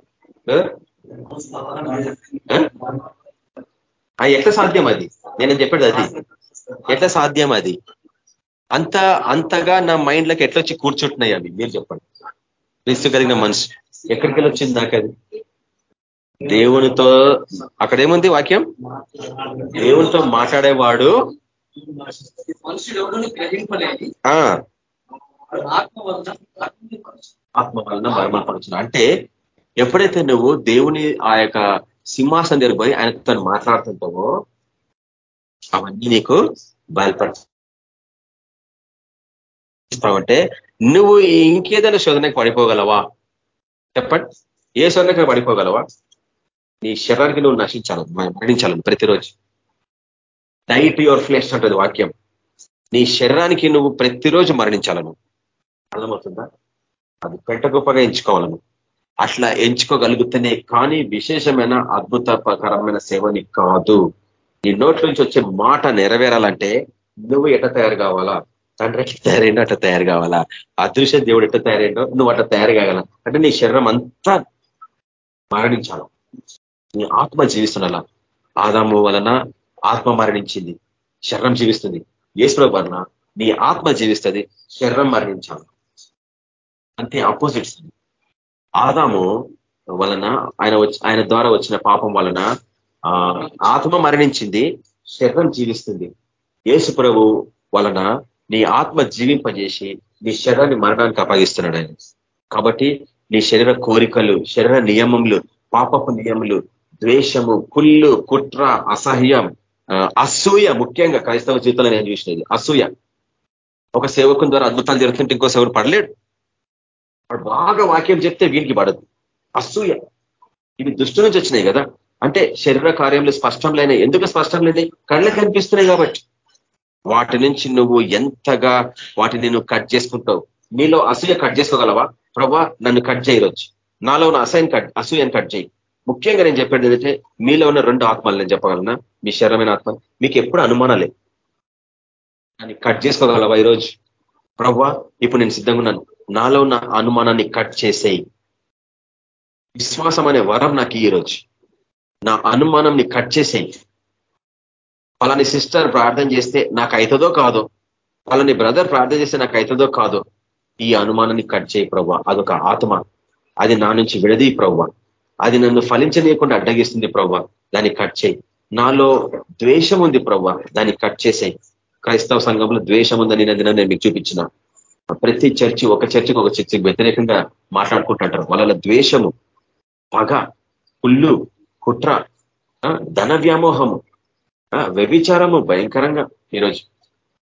ఎట్లా సాధ్యం అది? నేను చెప్పేది అది. ఎట్లా సాధ్యం అది? అంత అంతగా నా మైండ్లోకి ఎట్లొచ్చి కూర్చుంటున్నాయి అవి? మీరు చెప్పండి. క్రీస్తు కలిగిన మనసు ఎక్కడికి వెళ్ళి వచ్చింది నాకు అది? దేవునితో అక్కడేముంది వాక్యం? దేవునితో మాట్లాడేవాడు. ఆత్మ వలన ఆత్మ అంటే ఎప్పుడైతే నువ్వు దేవుని ఆ యొక్క సింహాసనం దగ్గర పోయి తను మాట్లాడుతుంటావో అవన్నీ నీకు బయలుపరుస్తావంటే నువ్వు ఇంకేదైనా శోధనకి పడిపోగలవా? చెప్పండి. ఏ శోధనకి పడిపోగలవా? నీ శరీరానికి నువ్వు నశించాలి మరణించాలను ప్రతిరోజు. డైట్ యువర్ ఫ్లెష్ అంటది వాక్యం. నీ శరీరానికి నువ్వు ప్రతిరోజు మరణించాలను అర్థమవుతుందా? అది పెట్ట గొప్పగా ఎంచుకోవాలను అట్లా ఎంచుకోగలుగుతనే కానీ విశేషమైన అద్భుతకరమైన సేవని కాదు. నీ నోట్ల నుంచి వచ్చే మాట నెరవేరాలంటే నువ్వు ఎట్ట తయారు కావాలా? తండ్రి ఎట్లా తయారైండో అట్లా తయారు కావాలా? అదృశ్య దేవుడు ఎట్లా తయారైండో నువ్వు అట్లా తయారు కాగల. అంటే నీ శరీరం అంతా మరణించాలి? నీ ఆత్మ జీవిస్తున్నలా ఆదాము వలన ఆత్మ మరణించింది. శరీరం జీవిస్తుంది. ఏసులో వలన నీ ఆత్మ జీవిస్తుంది. శరీరం మరణించాలి? అంతే ఆపోజిట్స్ ఆదాము వలన ఆయన ఆయన ద్వారా వచ్చిన పాపం వలన ఆత్మ మరణించింది శరీరం జీవిస్తుంది. యేసు ప్రభు వలన నీ ఆత్మ జీవింపజేసి నీ శరీరాన్ని మరణానికి అప్పగిస్తున్నాడు ఆయన. కాబట్టి నీ శరీర కోరికలు శరీర నియమములు పాపపు నియములు ద్వేషము కుళ్ళు కుట్ర అసహ్యం అసూయ ముఖ్యంగా క్రైస్తవ జీవితంలో నేను చూసినది అసూయ. ఒక సేవకుని ద్వారా అద్భుతాలు జరుగుతుంటే ఇంకో సేవకుడు పడలేడు. వాడు బాగా వాక్యం చెప్తే వీనికి పడదు. అసూయ. ఇవి దృష్టి నుంచి వచ్చినాయి కదా. అంటే శరీర కార్యంలో స్పష్టం లేని ఎందుకు స్పష్టం లేని కళ్ళకి కనిపిస్తున్నాయి కాబట్టి. వాటి నుంచి నువ్వు ఎంతగా వాటిని నువ్వు కట్ చేసుకుంటావు? నీలో అసూయ కట్ చేసుకోగలవా? ప్రభా నన్ను కట్ చేయరొచ్చు నాలో ఉన్న అసూయని కట్ అసూయను కట్ చేయి. ముఖ్యంగా నేను చెప్పేది ఏంటంటే మీలో ఉన్న రెండు ఆత్మలు నేను చెప్పగలనా? మీ శరీరమైన ఆత్మ. మీకు ఎప్పుడు అనుమానాలే అని కట్ చేసుకోగలవా ఈరోజు? ప్రవ్వా ఇప్పుడు నేను సిద్ధంగా ఉన్నాను. నాలో ఉన్న అనుమానాన్ని కట్ చేసేయి. విశ్వాసం అనే వరం నాకు ఈరోజు. నా అనుమానంని కట్ చేసేయి. పలాని సిస్టర్ ప్రార్థన చేస్తే నాకు అవుతుందో కాదో? పలాని బ్రదర్ ప్రార్థన చేస్తే నాకు అవుతుందో కాదో? ఈ అనుమానాన్ని కట్ చేయి ప్రవ్వ. అదొక ఆత్మ. అది నా నుంచి విడదీ ప్రవ్వ. అది నన్ను ఫలించనీయకుండా అడ్డగిస్తుంది ప్రవ్వ. దాన్ని కట్ చేయి. నాలో ద్వేషం ఉంది ప్రవ్వ. దాన్ని కట్ చేసేయి. క్రైస్తవ సంఘంలో ద్వేషం ఉందని నేను నేను మీకు చూపించిన. ప్రతి చర్చి ఒక చర్చికి ఒక చర్చికి వ్యతిరేకంగా మాట్లాడుకుంటుంటారు. వాళ్ళ ద్వేషము పగ పుల్లు కుట్ర ధన వ్యామోహము వ్యభిచారము భయంకరంగా ఈరోజు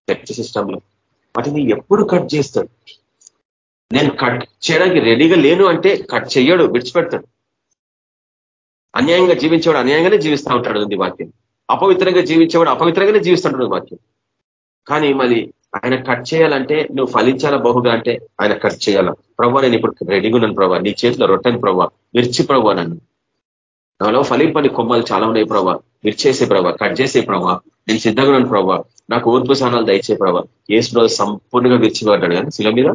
చర్చ సిస్టంలో. వాటిని ఎప్పుడు కట్ చేస్తాడు? నేను కట్ చేయడానికి రెడీగా లేను అంటే కట్ చెయ్యడు విడిచిపెడతాడు. అన్యాయంగా జీవించేవాడు అన్యాయంగానే జీవిస్తూ ఉంటాడు ఉంది వాక్యం. అపవిత్రంగా జీవించేవాడు అపవిత్రంగానే జీవిస్తుంటాడు వాక్యం. కానీ మరి ఆయన కట్ చేయాలంటే నువ్వు ఫలించాలా బహుగా అంటే ఆయన కట్ చేయాలా? ప్రభా నేను ఇప్పుడు రెడీగా ఉన్నాను ప్రభా నీ చేతిలో రొట్టని ప్రభా మిర్చి ప్రభా నన్ను. నాలో ఫలింపని కొమ్మలు చాలా ఉన్నాయి ప్రభా మిర్చేసే ప్రభా కట్ చేసే ప్రభావ నేను సిద్ధంగా ఉన్నాను ప్రభావ నాకు ఓర్పు స్థానాలు దయచే ప్రభా ఏసు సంపూర్ణంగా విరిచిపడ్డాడు కానీ శిల మీద?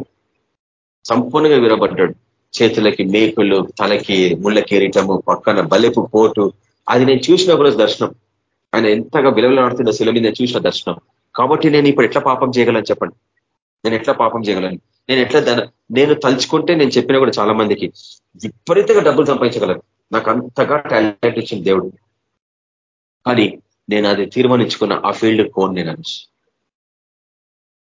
సంపూర్ణంగా విరబడ్డాడు చేతులకి మేకులు తలకి ముళ్ళ కిరీటము పక్కన బలెపు పోటు. అది నేను చూసిన రోజు దర్శనం. ఆయన ఎంతగా విలువలాడుతున్న శిల మీద చూసిన దర్శనం. కాబట్టి నేను ఇప్పుడు ఎట్లా పాపం చేయగలను చెప్పండి? నేను ఎట్లా పాపం చేయగలను? నేను ఎట్లా ధన నేను తలుచుకుంటే నేను చెప్పిన కూడా చాలా మందికి విపరీతంగా డబ్బులు సంపాదించగలను. నాకు అంతగా టాలెంట్ ఇచ్చింది దేవుడు. కానీ నేను అది తీర్మానించుకున్న ఆ ఫీల్డ్ కోన్ నేను అనొచ్చు.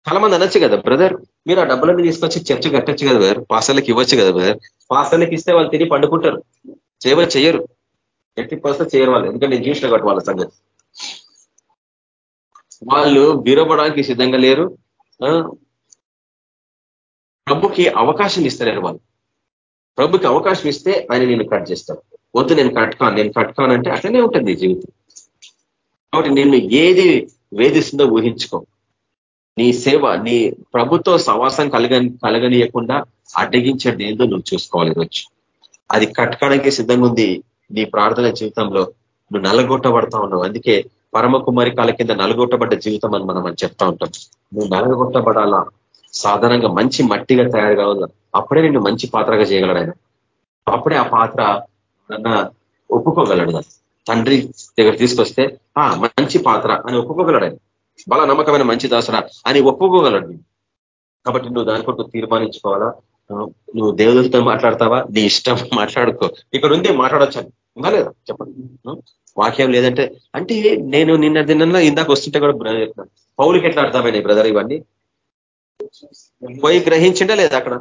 చాలా మంది అనొచ్చు కదా బ్రదర్ మీరు ఆ డబ్బులన్నీ తీసుకొచ్చి చర్చ కట్టచ్చు కదా బ్రదర్ పాసాలకి ఇవ్వచ్చు కదా బ్రదర్ పాసాలకి ఇస్తే వాళ్ళు తిని పండుకుంటారు. చేయవచ్చు చేయరు ఎట్టి పరిస్థితి చేయరు వాళ్ళు. ఎందుకంటే నేను చూసిన కాబట్టి వాళ్ళ సంగతి. వాళ్ళు విరవడానికి సిద్ధంగా లేరు. ప్రభుకి అవకాశం ఇస్తలేరు వాళ్ళు. ప్రభుకి అవకాశం ఇస్తే ఆయన నేను కట్ చేస్తాను వద్దు నేను కట్టుకోను నేను కట్టుకోనంటే అట్లనే ఉంటుంది జీవితం. కాబట్టి నేను ఏది వేధిస్తుందో ఊహించుకో. నీ సేవ నీ ప్రభుత్వ సవాసం కలగ కలగనీయకుండా అడ్డగించేది ఏందో నువ్వు చూసుకోవాలి వచ్చి అది కట్కడానికి సిద్ధంగా ఉంది నీ ప్రార్థన జీవితంలో. నువ్వు నలగొట్టబడతా ఉన్నావు. అందుకే పరమ కుమారి కాల కింద నలుగొట్టబడ్డ జీవితం అని మనం చెప్తా ఉంటాం. నువ్వు నలగొట్టబడాలా? సాధారణంగా మంచి మట్టిగా తయారు కావాల? అప్పుడే నిన్ను మంచి పాత్రగా చేయగలడు ఆయన. అప్పుడే ఆ పాత్ర ఒప్పుకోగలడు తండ్రి దగ్గర తీసుకొస్తే ఆ మంచి పాత్ర అని ఒప్పుకోగలడు ఆయన. బల నమ్మకమైన మంచి దాసురా అని ఒప్పుకోగలడు కాబట్టి నువ్వు దాని కొరకు తీర్మానించుకోవాలా? నువ్వు దేవుడితో మాట్లాడతావా? నీ ఇష్టం మాట్లాడుకో. ఇక్కడ ఉంది మాట్లాడొచ్చు ఉందా లేదా చెప్పండి వాక్యం లేదంటే అంటే నేను నిన్న నిన్న ఇందాక వస్తుంటే కూడా బ్రదర్ పౌలకి ఎట్లా అర్థమైనాయి బ్రదర్ ఇవన్నీ? పోయి గ్రహించిండా లేదా అక్కడ?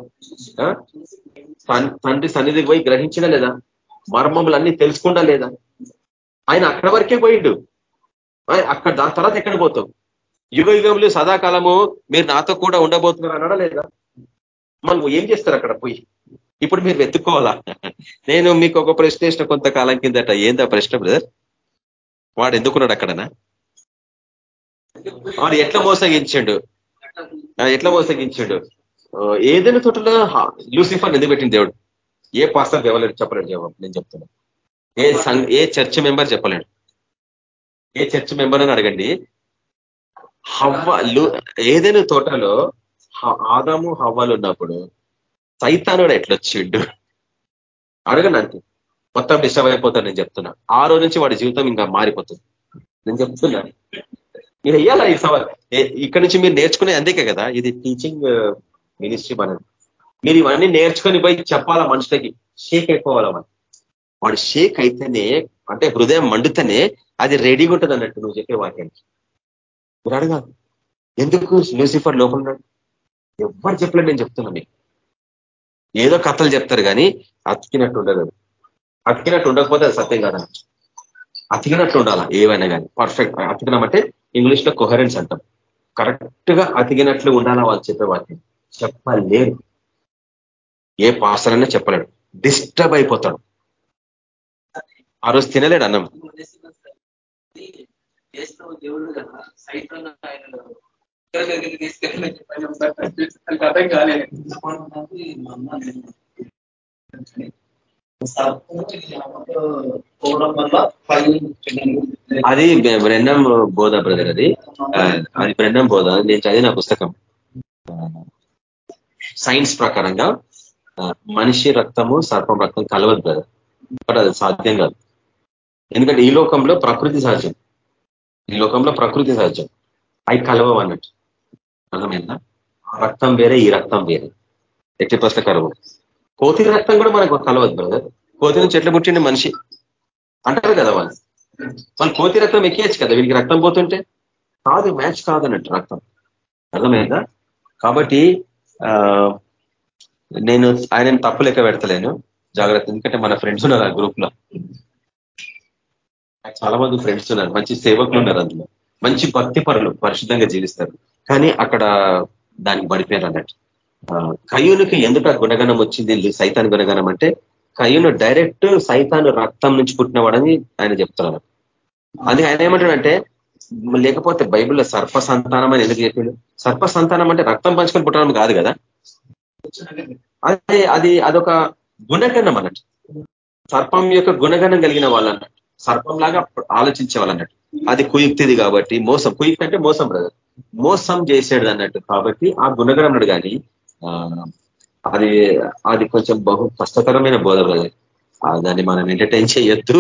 తండ్రి సన్నిధికి పోయి గ్రహించిండా లేదా? మర్మములన్నీ తెలుసుకుండా లేదా? ఆయన అక్కడ వరకే పోయిండు. అక్కడ దాని తర్వాత ఎక్కడ పోతాం యుగ యుగములు సదాకాలము మీరు నాతో కూడా ఉండబోతున్నారు అన్నాడా లేదా? మనం ఏం చేస్తారు అక్కడ పోయి? ఇప్పుడు మీరు వెతుక్కోవాలా? నేను మీకు ఒక ప్రశ్న వేసిన కొంతకాలం కిందట. ఏందా ప్రశ్న బ్రదర్? వాడు ఎందుకున్నాడు అక్కడనా? వాడు ఎట్లా మోసగించాడు? ఎట్లా మోసగించాడు? ఏదైనా తోటలో లూసిఫర్ ఎందుకు పెట్టింది దేవుడు? ఏ పాస్టర్ ఇవ్వలేడు చెప్పలేడు జవాబు నేను చెప్తున్నా. ఏ ఏ చర్చ్ మెంబర్ చెప్పలేడు. ఏ చర్చ్ మెంబర్ అని అడగండి. హవ్వ ఏదైనా తోటలో ఆదాము హవ్వలు ఉన్నప్పుడు సైతానుడు ఎట్లొచ్చిండు అడగండి అంతే. మొత్తం డిస్టర్బ్ అయిపోతాడు నేను చెప్తున్నా. ఆ రోజు నుంచి వాడి జీవితం ఇంకా మారిపోతుంది. నేను చెప్తున్నా. మీరు వెయ్యాలా ఈ సవాల్? ఇక్కడ నుంచి మీరు నేర్చుకునే అందుకే కదా ఇది టీచింగ్ మినిస్ట్రీ uh, మనది. మీరు ఇవన్నీ నేర్చుకొని పోయి చెప్పాలా మనుషులకి? షేక్ అయిపోవాలా మనం వాడు షేక్ అయితేనే అంటే హృదయం మండితేనే అది రెడీగా ఉంటుంది అన్నట్టు నువ్వు చెప్పే వాక్యానికి. మీరు అడగాలి. ఎందుకు? లూసిఫర్ లోపల ఉన్నాడు. ఎవరు చెప్పలేదు నేను చెప్తున్నా మీకు. ఏదో కథలు చెప్తారు కానీ అతికినట్టు ఉండదు. అతికినట్టు ఉండకపోతే అది సత్యం కదా? అతికినట్టు ఉండాలా? ఏవైనా కానీ. పర్ఫెక్ట్ అతికినామంటే ఇంగ్లీష్లో కొహరెన్స్ అంటాం. కరెక్ట్గా అతికినట్లు ఉండాలా వాళ్ళు చెప్పే వాటిని చెప్పలేరు. ఏ పాస్టర్ చెప్పలేడు. డిస్టర్బ్ అయిపోతాడు. ఆ రోజు తినలేడు అన్నం. అర్థం కాలేదు అది బృందం బోధ బ్రదర్ అది. అది బృందం బోధ. నేను చదివిన పుస్తకం. సైన్స్ ప్రకారంగా మనిషి రక్తము సర్పం రక్తం కలవదు బ్రదర్. బట్ అది సాధ్యం కాదు. ఎందుకంటే ఈ లోకంలో ప్రకృతి సహజం. ఈ లోకంలో ప్రకృతి సహజం. అవి కలవవు అన్నట్టు. అర్థమైందా? రక్తం వేరే ఈ రక్తం వేరే. ఎట్టి పుస్తకరం కోతి రక్తం కూడా మనకు కలవద్దు బ్రదర్ కోతి నుంచి ఎట్లా పుట్టిండి మనిషి. అంటారు కదా వాళ్ళు. వాళ్ళు కోతి రక్తం ఎక్కేయచ్చు కదా వీళ్ళకి రక్తం పోతుంటే? కాదు మ్యాచ్ కాదన్నట్టు రక్తం. అర్థమైందా? కాబట్టి నేను ఆయన తప్పు లెక్క పెడతలేను. జాగ్రత్త ఎందుకంటే మన ఫ్రెండ్స్ ఉన్నారు ఆ గ్రూప్లో. చాలా మంది ఫ్రెండ్స్ ఉన్నారు. మంచి సేవకులు ఉన్నారు అందులో. మంచి భక్తి పరులు పరిశుద్ధంగా జీవిస్తారు. కానీ అక్కడ దానికి పడిపోయారు అన్నట్టు. కయ్యూనికి ఎందుకు ఆ గుణగణం వచ్చింది? సైతాన్ గుణగణం అంటే కయ్యూను డైరెక్ట్ సైతాను రక్తం నుంచి పుట్టినవాడని ఆయన చెప్తున్నారు. అది ఆయన ఏమంటాడంటే లేకపోతే బైబిల్లో సర్ప సంతానం అని ఎందుకు చెప్పిండు? సర్ప సంతానం అంటే రక్తం పంచుకొని పుట్టడం కాదు కదా? అదే అది అదొక గుణగణం అన్నట్టు. సర్పం యొక్క గుణగణం కలిగిన వాళ్ళు అన్నట్టు సర్పంలాగా ఆలోచించే వాళ్ళన్నట్టు అది కుయుక్తిది కాబట్టి మోసం. కుయుక్తి అంటే మోసం బ్రదర్ మోసం చేసాడు అన్నట్టు కాబట్టి ఆ గుణగణముడు కానీ అది అది కొంచెం బహు కష్టతరమైన బోధ దాన్ని మనం ఎంటర్టైన్ చేయొద్దు.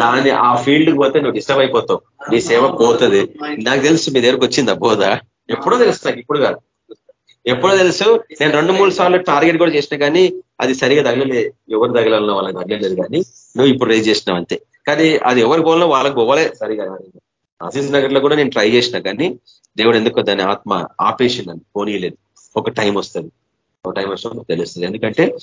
దాన్ని ఆ ఫీల్డ్కి పోతే నువ్వు డిస్టర్బ్ అయిపోతావు. నీ సేవ పోతుంది. నాకు తెలుసు మీ దగ్గరకు వచ్చింది ఆ బోధ? ఎప్పుడో తెలుసు నాకు ఇప్పుడు కాదు. ఎప్పుడో తెలుసు. నేను రెండు మూడు సార్లు టార్గెట్ కూడా చేసిన కానీ అది సరిగా తగలలే. ఎవరు తగలలో వాళ్ళకి తగలలేదు కానీ నువ్వు ఇప్పుడు రేజ్ చేసినావు అంతే. కానీ అది ఎవరు పోవాలో వాళ్ళకి పోవాలే సరిగా. అజీజ్ నగర్లో కూడా నేను ట్రై చేసిన కానీ దేవుడు ఎందుకో దాని ఆత్మ ఆపేసి నన్ను పోనీయలేదు. ఒక టైం వస్తుంది. ఒక టైం వచ్చినప్పుడు తెలుస్తుంది. ఎందుకంటే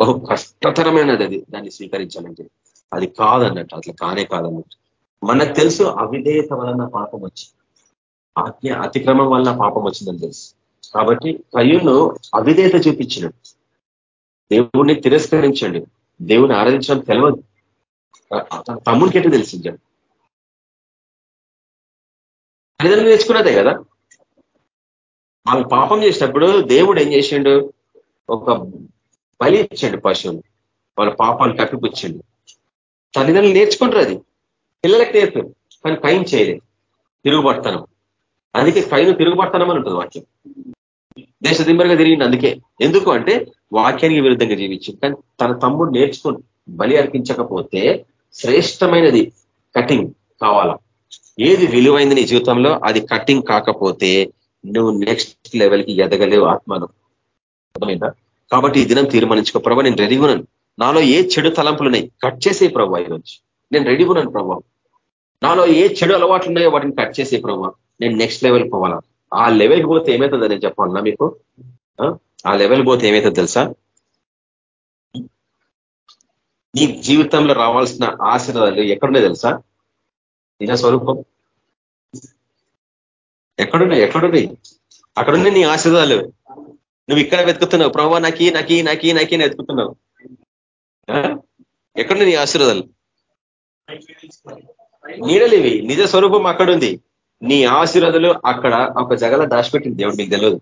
బహు కష్టతరమైనది అది దాన్ని స్వీకరించాలంటే. అది కాదన్నట్టు అట్లా కానే కాదన్నట్టు. మనకు తెలుసు అవిధేయత వలన పాపం వచ్చి ఆజ్ఞ అతిక్రమం వల్ల పాపం వచ్చిందని తెలుసు. కాబట్టి కయ్యూను అవిధేయత చూపించినాడు. దేవుణ్ణి తిరస్కరించండి. దేవుని ఆరాధించడం తెలియదు తమ్ముడికి ఎట్లా తెలిసించాడు తల్లిదండ్రులు నేర్చుకున్నదే కదా. వాళ్ళు పాపం చేసినప్పుడు దేవుడు ఏం చేసిండు? ఒక బలి ఇచ్చాడు పశువుని. వాళ్ళ పాపాలు కప్పిపుచ్చిండు తల్లిదండ్రులు నేర్చుకుంటారు అది. పిల్లలకు నేర్పు కానీ కైన్ చేయలేదు తిరుగుబడతనం. అందుకే కైను తిరుగుబడతనం అని ఉంటుంది వాక్యం. దేశ దిమ్మరిగా తిరిగింది అందుకే. ఎందుకు అంటే వాక్యానికి విరుద్ధంగా జీవించింది కానీ తన తమ్ముడు నేర్చుకుని బలి అర్పించకపోతే శ్రేష్టమైనది కటింగ్ కావాలా. ఏది విలువైంది నీ జీవితంలో అది కటింగ్ కాకపోతే నువ్వు నెక్స్ట్ లెవెల్కి ఎదగలేవు ఆత్మను. అర్థమైందా? కాబట్టి ఈ దినం తీర్మానించుకో. ప్రభావ నేను రెడీ ఉన్నాను. నాలో ఏ చెడు తలంపులు ఉన్నాయి కట్ చేసే ప్రభావ ఈరోజు. నేను రెడీ ఉన్నాను ప్రభావ నాలో ఏ చెడు అలవాట్లు ఉన్నాయో వాటిని కట్ చేసే ప్రభావ నేను నెక్స్ట్ లెవెల్ పోవాలా? ఆ లెవెల్కి పోతే ఏమవుతుంది నేను చెప్పాలన్నా మీకు? ఆ? లెవెల్ పోతే ఏమవుతుంది తెలుసా? నీ జీవితంలో రావాల్సిన ఆశీర్వాదాలు ఎక్కడున్నాయి తెలుసా? నిజ స్వరూపం. ఎక్కడున్నాయి? ఎక్కడున్నాయి? అక్కడున్నాయి నీ ఆశీర్వాదాలు. నువ్వు ఇక్కడ వెతుకుతున్నావు. ప్రభావ నాకి నాకి నాకి నాకి అని వెతుకుతున్నావు. ఎక్కడున్నాయి నీ ఆశీర్వాదాలు? నీడలేవి. నిజ స్వరూపం అక్కడుంది. నీ ఆశీర్వాదాలు అక్కడ ఒక జగల దాచిపెట్టింది దేవుడు. మీకు తెలియదు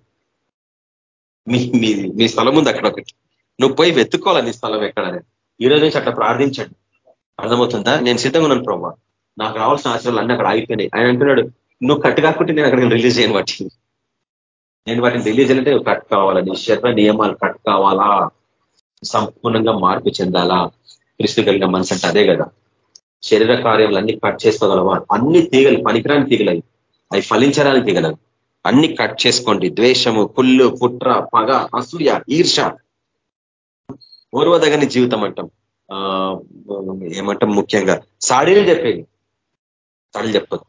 మీ మీ మీ స్థలం ఉంది అక్కడ ఒకటి. నువ్వు పోయి వెతుక్కోవాలి నీ స్థలం ఎక్కడ ఈ రోజు నుంచి అట్లా ప్రార్థించండి. అర్థమవుతుందా? నేను సిద్ధంగా ఉన్నాను ప్రభావ నాకు రావాల్సిన ఆశలు అన్నీ అక్కడ ఆగిపోయినాయి. ఆయన అంటున్నాడు నువ్వు కట్టు కాకుంటే నేను అక్కడ రిలీజ్ చేయను వాటిని. నేను వాటిని రిలీజ్ అంటే కట్ కావాలా? నీ శరీర నియమాలు కట్ కావాలా? సంపూర్ణంగా మార్పు చెందాలా? క్రిస్తు కలిగిన మనసు అంటే అదే కదా. శరీర కార్యాలు అన్ని కట్ చేసుకోగలవా? అన్ని తీగలు పనికిరాని తీగలవి అవి. అవి ఫలించడానికి తీగలవి అన్ని కట్ చేసుకోండి. ద్వేషము కుళ్ళు పుట్ర పగ అసూయ ఈర్ష. పూర్వదగని జీవితం అంటాం. ఏమంటాం ముఖ్యంగా? సాడీలు చెప్పేది. సాడీలు చెప్పదు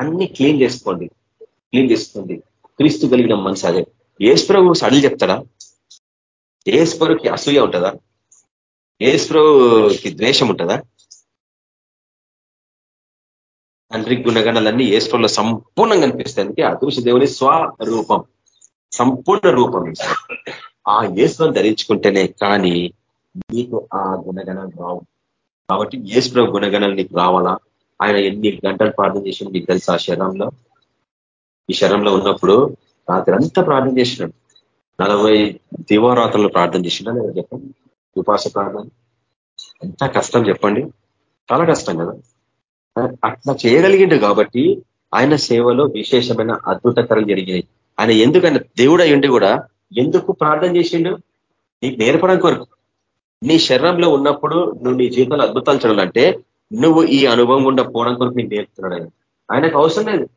అన్ని క్లీన్ చేసుకోండి. క్లీన్ చేసుకోండి. క్రీస్తు కలిగిన మనసు అదే. ఏశ్వరవు సడలు చెప్తాడా? ఏశ్వరుకి అసూయ ఉంటుందా? ఏశ్వరుకి ద్వేషం ఉంటుందా? తండ్రి గుణగణాలన్నీ ఏశ్వరంలో సంపూర్ణంగా కనిపిస్తాయి. అందుకే అదృశ్య దేవుని స్వరూపం. సంపూర్ణ రూపం. ఆ ఏసులను ధరించుకుంటేనే కానీ నీకు ఆ గుణగణాలు రావు. కాబట్టి యేసు గుణగణాలు నీకు రావాలా? ఆయన ఎన్ని గంటలు ప్రార్థన చేసిన మీకు తెలుసు? ఆ శరంలో? ఈ శరంలో ఉన్నప్పుడు రాత్రి అంతా ప్రార్థన చేసినాడు. నలభై దివారాత్రులు ప్రార్థన చేసినా లేదా చెప్పండి? ఉపాస ప్రార్థన? ఎంత కష్టం చెప్పండి. చాలా కష్టం కదా? అట్లా చేయగలిగిండు కాబట్టి ఆయన సేవలో విశేషమైన అద్భుతకరం జరిగినాయి. ఆయన ఎందుకన్నా దేవుడు అయ్యుండి కూడా ఎందుకు ప్రార్థన చేసిండు? నీకు నేర్పడం కొరకు. నీ శరీరంలో ఉన్నప్పుడు నువ్వు నీ జీవితంలో అద్భుతాలు చూడాలంటే నువ్వు ఈ అనుభవం గుండా పోవడం కొరకు నీకు నేర్పుతున్నాడు ఆయన. ఆయనకు అవసరం లేదు.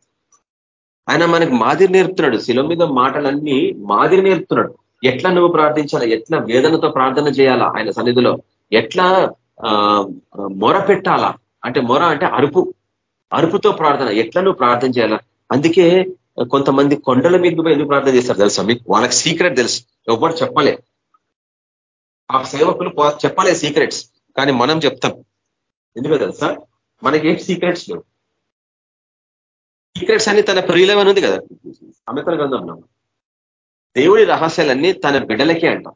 ఆయన మనకు మాదిరి నేర్పుతున్నాడు. శిల మీద మాటలన్నీ మాదిరి నేర్పుతున్నాడు. ఎట్లా నువ్వు ప్రార్థించాలా? ఎట్లా వేదనతో ప్రార్థన చేయాలా ఆయన సన్నిధిలో? ఎట్లా మొర పెట్టాలా? అంటే మొర అంటే అరుపు. అరుపుతో ప్రార్థన. ఎట్లా నువ్వు ప్రార్థన చేయాలా? అందుకే కొంతమంది కొండల మీద ఎందుకు ప్రార్థన చేస్తారు తెలుసా మీకు? వాళ్ళకి సీక్రెట్ తెలుసు. ఎవరు చెప్పలే. ఆ సేవకులు చెప్పలే సీక్రెట్స్ కానీ మనం చెప్తాం. ఎందుకో తెలుసా? ఏం సీక్రెట్స్ లేవు. సీక్రెట్స్ అన్ని తన ప్రియులవని ఉంది కదా. అమితల గ్రంథం దేవుడి రహస్యాలన్నీ తన బిడ్డలకే అంట.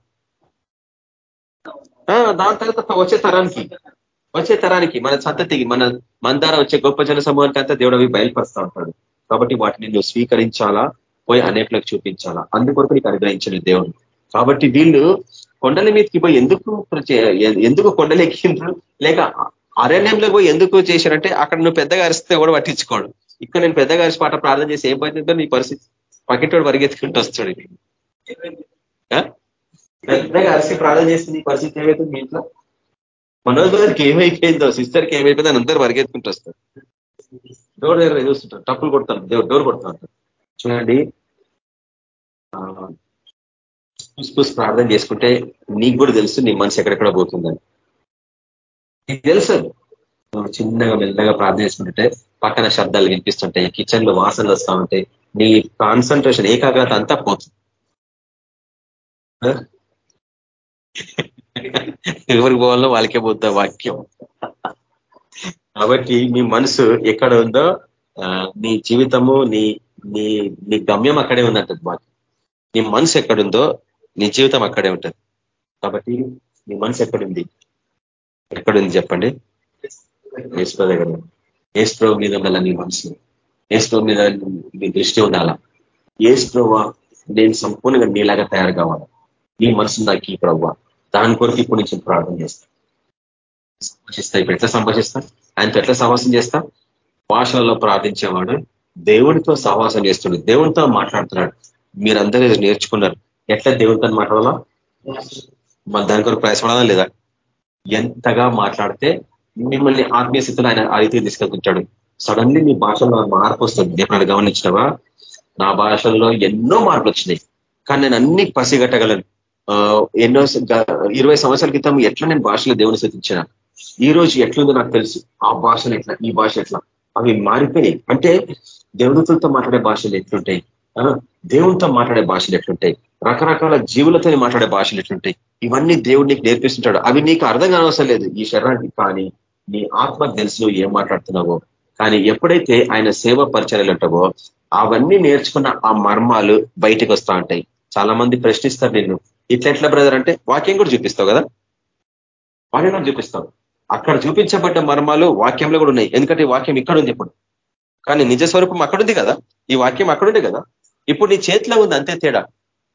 దాని తర్వాత వచ్చే తరానికి వచ్చే తరానికి మన సంతతికి మన మన ద్వారా వచ్చే గొప్ప జన సమూహానికి అంతా దేవుడు అవి బయలుపరుస్తూ ఉంటాడు. కాబట్టి వాటిని నువ్వు స్వీకరించాలా? పోయి అనేకులకు చూపించాలా? అందుకొరకు నీకు అనుగ్రహించిన దేవుడు. కాబట్టి వీళ్ళు కొండల మీదకి పోయి ఎందుకు ఎందుకు కొండలు ఎక్కిండ్రు? లేక అరణ్యంలో పోయి ఎందుకు చేశారంటే అక్కడ నువ్వు పెద్దగా అరిస్తే కూడా పట్టించుకోడు. ఇక్కడ నేను పెద్దగా అరిసి పాట ప్రార్థన చేసి ఏం పడుతుందో నీ పరిస్థితి పకెట్టోడు పరిగెత్తుకుంటూ వస్తాడు పెద్దగా అరిసి ప్రార్థన చేసి నీ పరిస్థితి ఏమవుతుంది మీ ఇంట్లో? మనోజ్ గారికి ఏమైపోయిందో సిస్టర్కి ఏమైపోయిందో అని అందరూ పరిగెత్తుకుంటూ వస్తారు. డోర్ దగ్గర చూస్తుంటారు. టప్పులు కొడతాను డోర్ కొడతాను చూడండి. పుస్ ప్రార్థన చేసుకుంటే నీకు కూడా తెలుసు నీ మనసు ఎక్కడెక్కడ పోతుందని. నీకు తెలుసు. నువ్వు చిన్నగా మెల్లగా ప్రార్థన చేసుకుంటుంటే పక్కన శబ్దాలు వినిపిస్తుంటాయి కిచెన్లో వాసనలు వస్తూ ఉంటాయి నీ కాన్సన్ట్రేషన్ ఏకాగ్రత అంతా పోతుంది. ఎవరికి పోవాలో వాళ్ళకే పోద్దా వాక్యం. కాబట్టి మీ మనసు ఎక్కడ ఉందో నీ జీవితము నీ నీ నీ గమ్యం అక్కడే ఉందంటది వాక్యం. నీ మనసు ఎక్కడుందో నీ జీవితం అక్కడే ఉంటుంది. కాబట్టి నీ మనసు ఎక్కడుంది ఎక్కడుంది చెప్పండి? ఏసుప్రో దగ్గర ఏసుప్రో మీద ఉండాల నీ మనసు? ఏసుప్రో మీద నీ దృష్టి ఉండాలా? ఏస్ప్రోవా నేను సంపూర్ణంగా నీలాగా తయారు కావాలి. నీ మనసు నాకు ఈ ప్రవ్వ. దాని కొరకు ఇప్పుడు నుంచి ప్రార్థన చేస్తా. సంభాషిస్తా ఇప్పుడు ఎట్లా సంభాషిస్తా? ఆయనతో ఎట్లా సహవాసం చేస్తా? భాషలలో ప్రార్థించేవాడు దేవుడితో సహవాసం చేస్తుండే దేవునితో మాట్లాడుతున్నాడు. మీరందరూ నేర్చుకున్నారు. ఎట్లా దేవుడితో మాట్లాడాలా? మన దాని కొరకు ప్రయాసపడాలా లేదా? ఎంతగా మాట్లాడితే మిమ్మల్ని ఆత్మీయ స్థితిలో ఆయన ఆ రీతికి తీసుకెళ్తుంటాడు. సడన్లీ నీ భాషలో మార్పు వస్తుంది. ఎప్పుడు గమనించినవా? నా భాషల్లో ఎన్నో మార్పులు వచ్చినాయి. కానీ నేను అన్ని పసిగట్టగలను. ఎన్నో ఇరవై సంవత్సరాల క్రితం ఎట్లా నేను భాషలో దేవుని స్థితించిన? ఈ రోజు ఎట్లుందో నాకు తెలుసు. ఆ భాషలు ఎట్లా? ఈ భాష ఎట్లా? అవి మారిపోయినాయి. అంటే దేవదూతులతో మాట్లాడే భాషలు ఎట్లుంటాయి? దేవునితో మాట్లాడే భాషలు ఎట్లుంటాయి? రకరకాల జీవులతో మాట్లాడే భాషలు ఎట్లుంటాయి? ఇవన్నీ దేవుడు నీకు నేర్పిస్తుంటాడు. అవి నీకు అర్థం కానవసరం లేదు. ఈ శరీరానికి కానీ నీ ఆత్మ తెలుసు నువ్వు ఏం మాట్లాడుతున్నావో. కానీ ఎప్పుడైతే ఆయన సేవ పరిచయాలు ఉంటావో అవన్నీ నేర్చుకున్న ఆ మర్మాలు బయటకు వస్తా ఉంటాయి. చాలా మంది ప్రశ్నిస్తారు నిన్ను ఇట్లా ఎట్లా బ్రదర్ అంటే వాక్యం కూడా చూపిస్తావు కదా? వాక్యం కూడా చూపిస్తావు. అక్కడ చూపించబడ్డ మర్మాలు వాక్యంలో కూడా ఉన్నాయి. ఎందుకంటే ఈ వాక్యం ఇక్కడ ఉంది ఇప్పుడు. కానీ నిజ స్వరూపం అక్కడుంది కదా? ఈ వాక్యం అక్కడుంది కదా? ఇప్పుడు నీ చేతిలో ఉంది అంతే తేడా.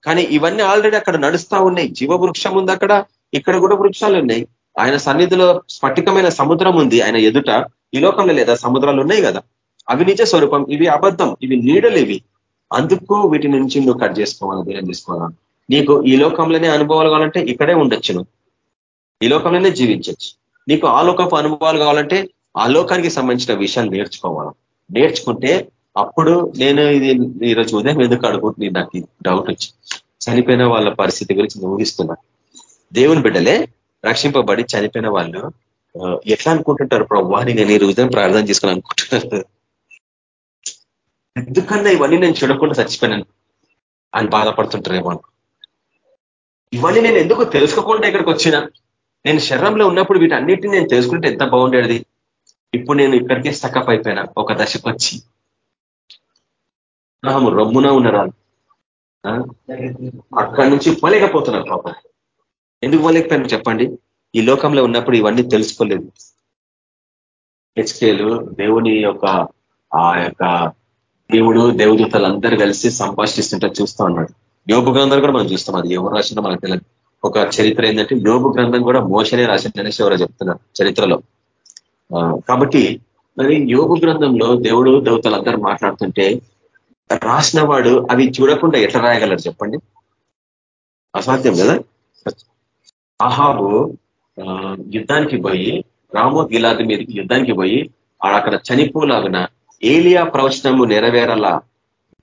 కానీ ఇవన్నీ ఆల్రెడీ అక్కడ నడుస్తా ఉన్నాయి. జీవ వృక్షం ఉంది అక్కడ ఇక్కడ కూడా వృక్షాలు ఉన్నాయి. ఆయన సన్నిధిలో స్ఫటికమైన సముద్రం ఉంది ఆయన ఎదుట. ఈ లోకంలో లేదా సముద్రాలు ఉన్నాయి కదా. అవి నిజ స్వరూపం ఇవి అబద్ధం ఇవి నీడలు ఇవి. అందుకు వీటి నుంచి నువ్వు కట్ చేసుకోవాలి దూరం చేసుకోవాలా. నీకు ఈ లోకంలోనే అనుభవాలు కావాలంటే ఇక్కడే ఉండొచ్చు నువ్వు ఈ లోకంలోనే జీవించవచ్చు నీకు ఆ లోకపు అనుభవాలు కావాలంటే ఆ లోకానికి సంబంధించిన విషయాలు నేర్చుకోవాలి. నేర్చుకుంటే అప్పుడు నేను ఇది ఈరోజు ఉదయం ఎందుకు అడుగుతుంది నాకు డౌట్ వచ్చి చనిపోయిన వాళ్ళ పరిస్థితి గురించి ఊహిస్తున్నా. దేవుని బిడ్డలే రక్షింపబడి చనిపోయిన వాళ్ళు ఎట్లా అనుకుంటుంటారు ప్రభు నేను ఈ ఉదయం ప్రార్థన చేసుకుని అనుకుంటున్నారు ఎందుకన్నా ఇవన్నీ నేను చూడకుండా చచ్చిపోయినాను అని బాధపడుతుంటారేమో ఇవన్నీ నేను ఎందుకు తెలుసుకోకుండా ఇక్కడికి వచ్చిన? నేను శరీరంలో ఉన్నప్పుడు వీటన్నిటిని నేను తెలుసుకుంటే ఎంత బాగుండేది. ఇప్పుడు నేను ఇక్కడికే స్టకప్ అయిపోయినా ఒక దశకు వచ్చి. రాము రమ్మున ఉన్నరాలు. అక్కడి నుంచి పోలేకపోతున్నారు పాపం. ఎందుకు పోలేకపోయాను చెప్పండి? ఈ లోకంలో ఉన్నప్పుడు ఇవన్నీ తెలుసుకోలేదు. హెచ్కేలు దేవుని యొక్క ఆ యొక్క దేవుడు దేవదూతలు అందరూ కలిసి సంభాషిస్తుంటే చూస్తా ఉన్నాడు. యోగు గ్రంథాలు కూడా మనం చూస్తాం. అది ఎవరు రాసిందో మనకు తెలియదు. ఒక చరిత్ర ఏంటంటే యోగు గ్రంథం కూడా మోసనే రాసిందనేసి ఎవరో చెప్తున్నారు చరిత్రలో. కాబట్టి మరి యోగు గ్రంథంలో దేవుడు దేవతలు అందరూ మాట్లాడుతుంటే రాసిన వాడు అవి చూడకుండా ఎట్లా రాయగలరు చెప్పండి? అసాధ్యం కదా? అహాబు యుద్ధానికి పోయి రామో గిలాది మీదకి యుద్ధానికి పోయి అక్కడ చనిపోలాగిన ఏలియా ప్రవచనము నెరవేరలా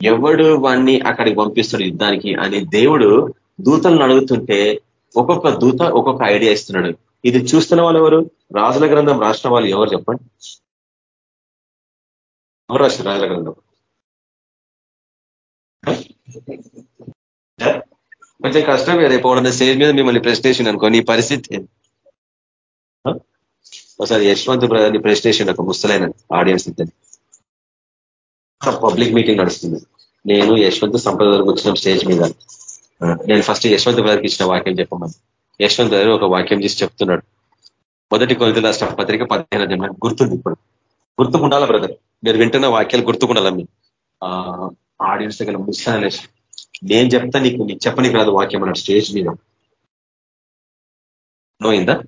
ఎవడు వాణ్ణి అక్కడికి పంపిస్తాడు యుద్ధానికి అని దేవుడు దూతలను అడుగుతుంటే ఒక్కొక్క దూత ఒక్కొక్క ఐడియా ఇస్తున్నాడు. ఇది చూస్తున్న వాళ్ళు ఎవరు? రాజుల గ్రంథం రాసిన వాళ్ళు ఎవరు చెప్పండి? ఎవరు రాసిన రాజుల గ్రంథం? కొంచెం కష్టం రేపు ఎవడన్నా స్టేజ్ మీద మిమ్మల్ని ప్రెస్టేషన్ అనుకో నీ పరిస్థితి ఒకసారి యశ్వంత్ బ్రదర్ని ప్రెస్టేషన్ ఒక ముసలైన ఆడియన్స్ ఇద్దరు పబ్లిక్ మీటింగ్ నడుస్తుంది. నేను యశ్వంత్ సంపద వరకు వచ్చిన స్టేజ్ మీద. నేను ఫస్ట్ యశ్వంత్ బ్రదర్కి ఇచ్చిన వాక్యం చెప్పమని. యశ్వంత్ బ్రదర్ ఒక వాక్యం చేసి చెప్తున్నాడు. మొదటి కొలత రాష్ట్ర పత్రిక పదిహేను జన్మ గుర్తుంది ఇప్పుడు. గుర్తుకుండాలా బ్రదర్? మీరు వింటున్న వాక్యాలు గుర్తుకుండాలా మీ ఆడియన్స్ దగ్గర ముస్తానేసి నేను చెప్తా నీకు నీకు చెప్పనీకి రాదు వాక్యం అన్నాడు స్టేజ్ మీద. నోయిందా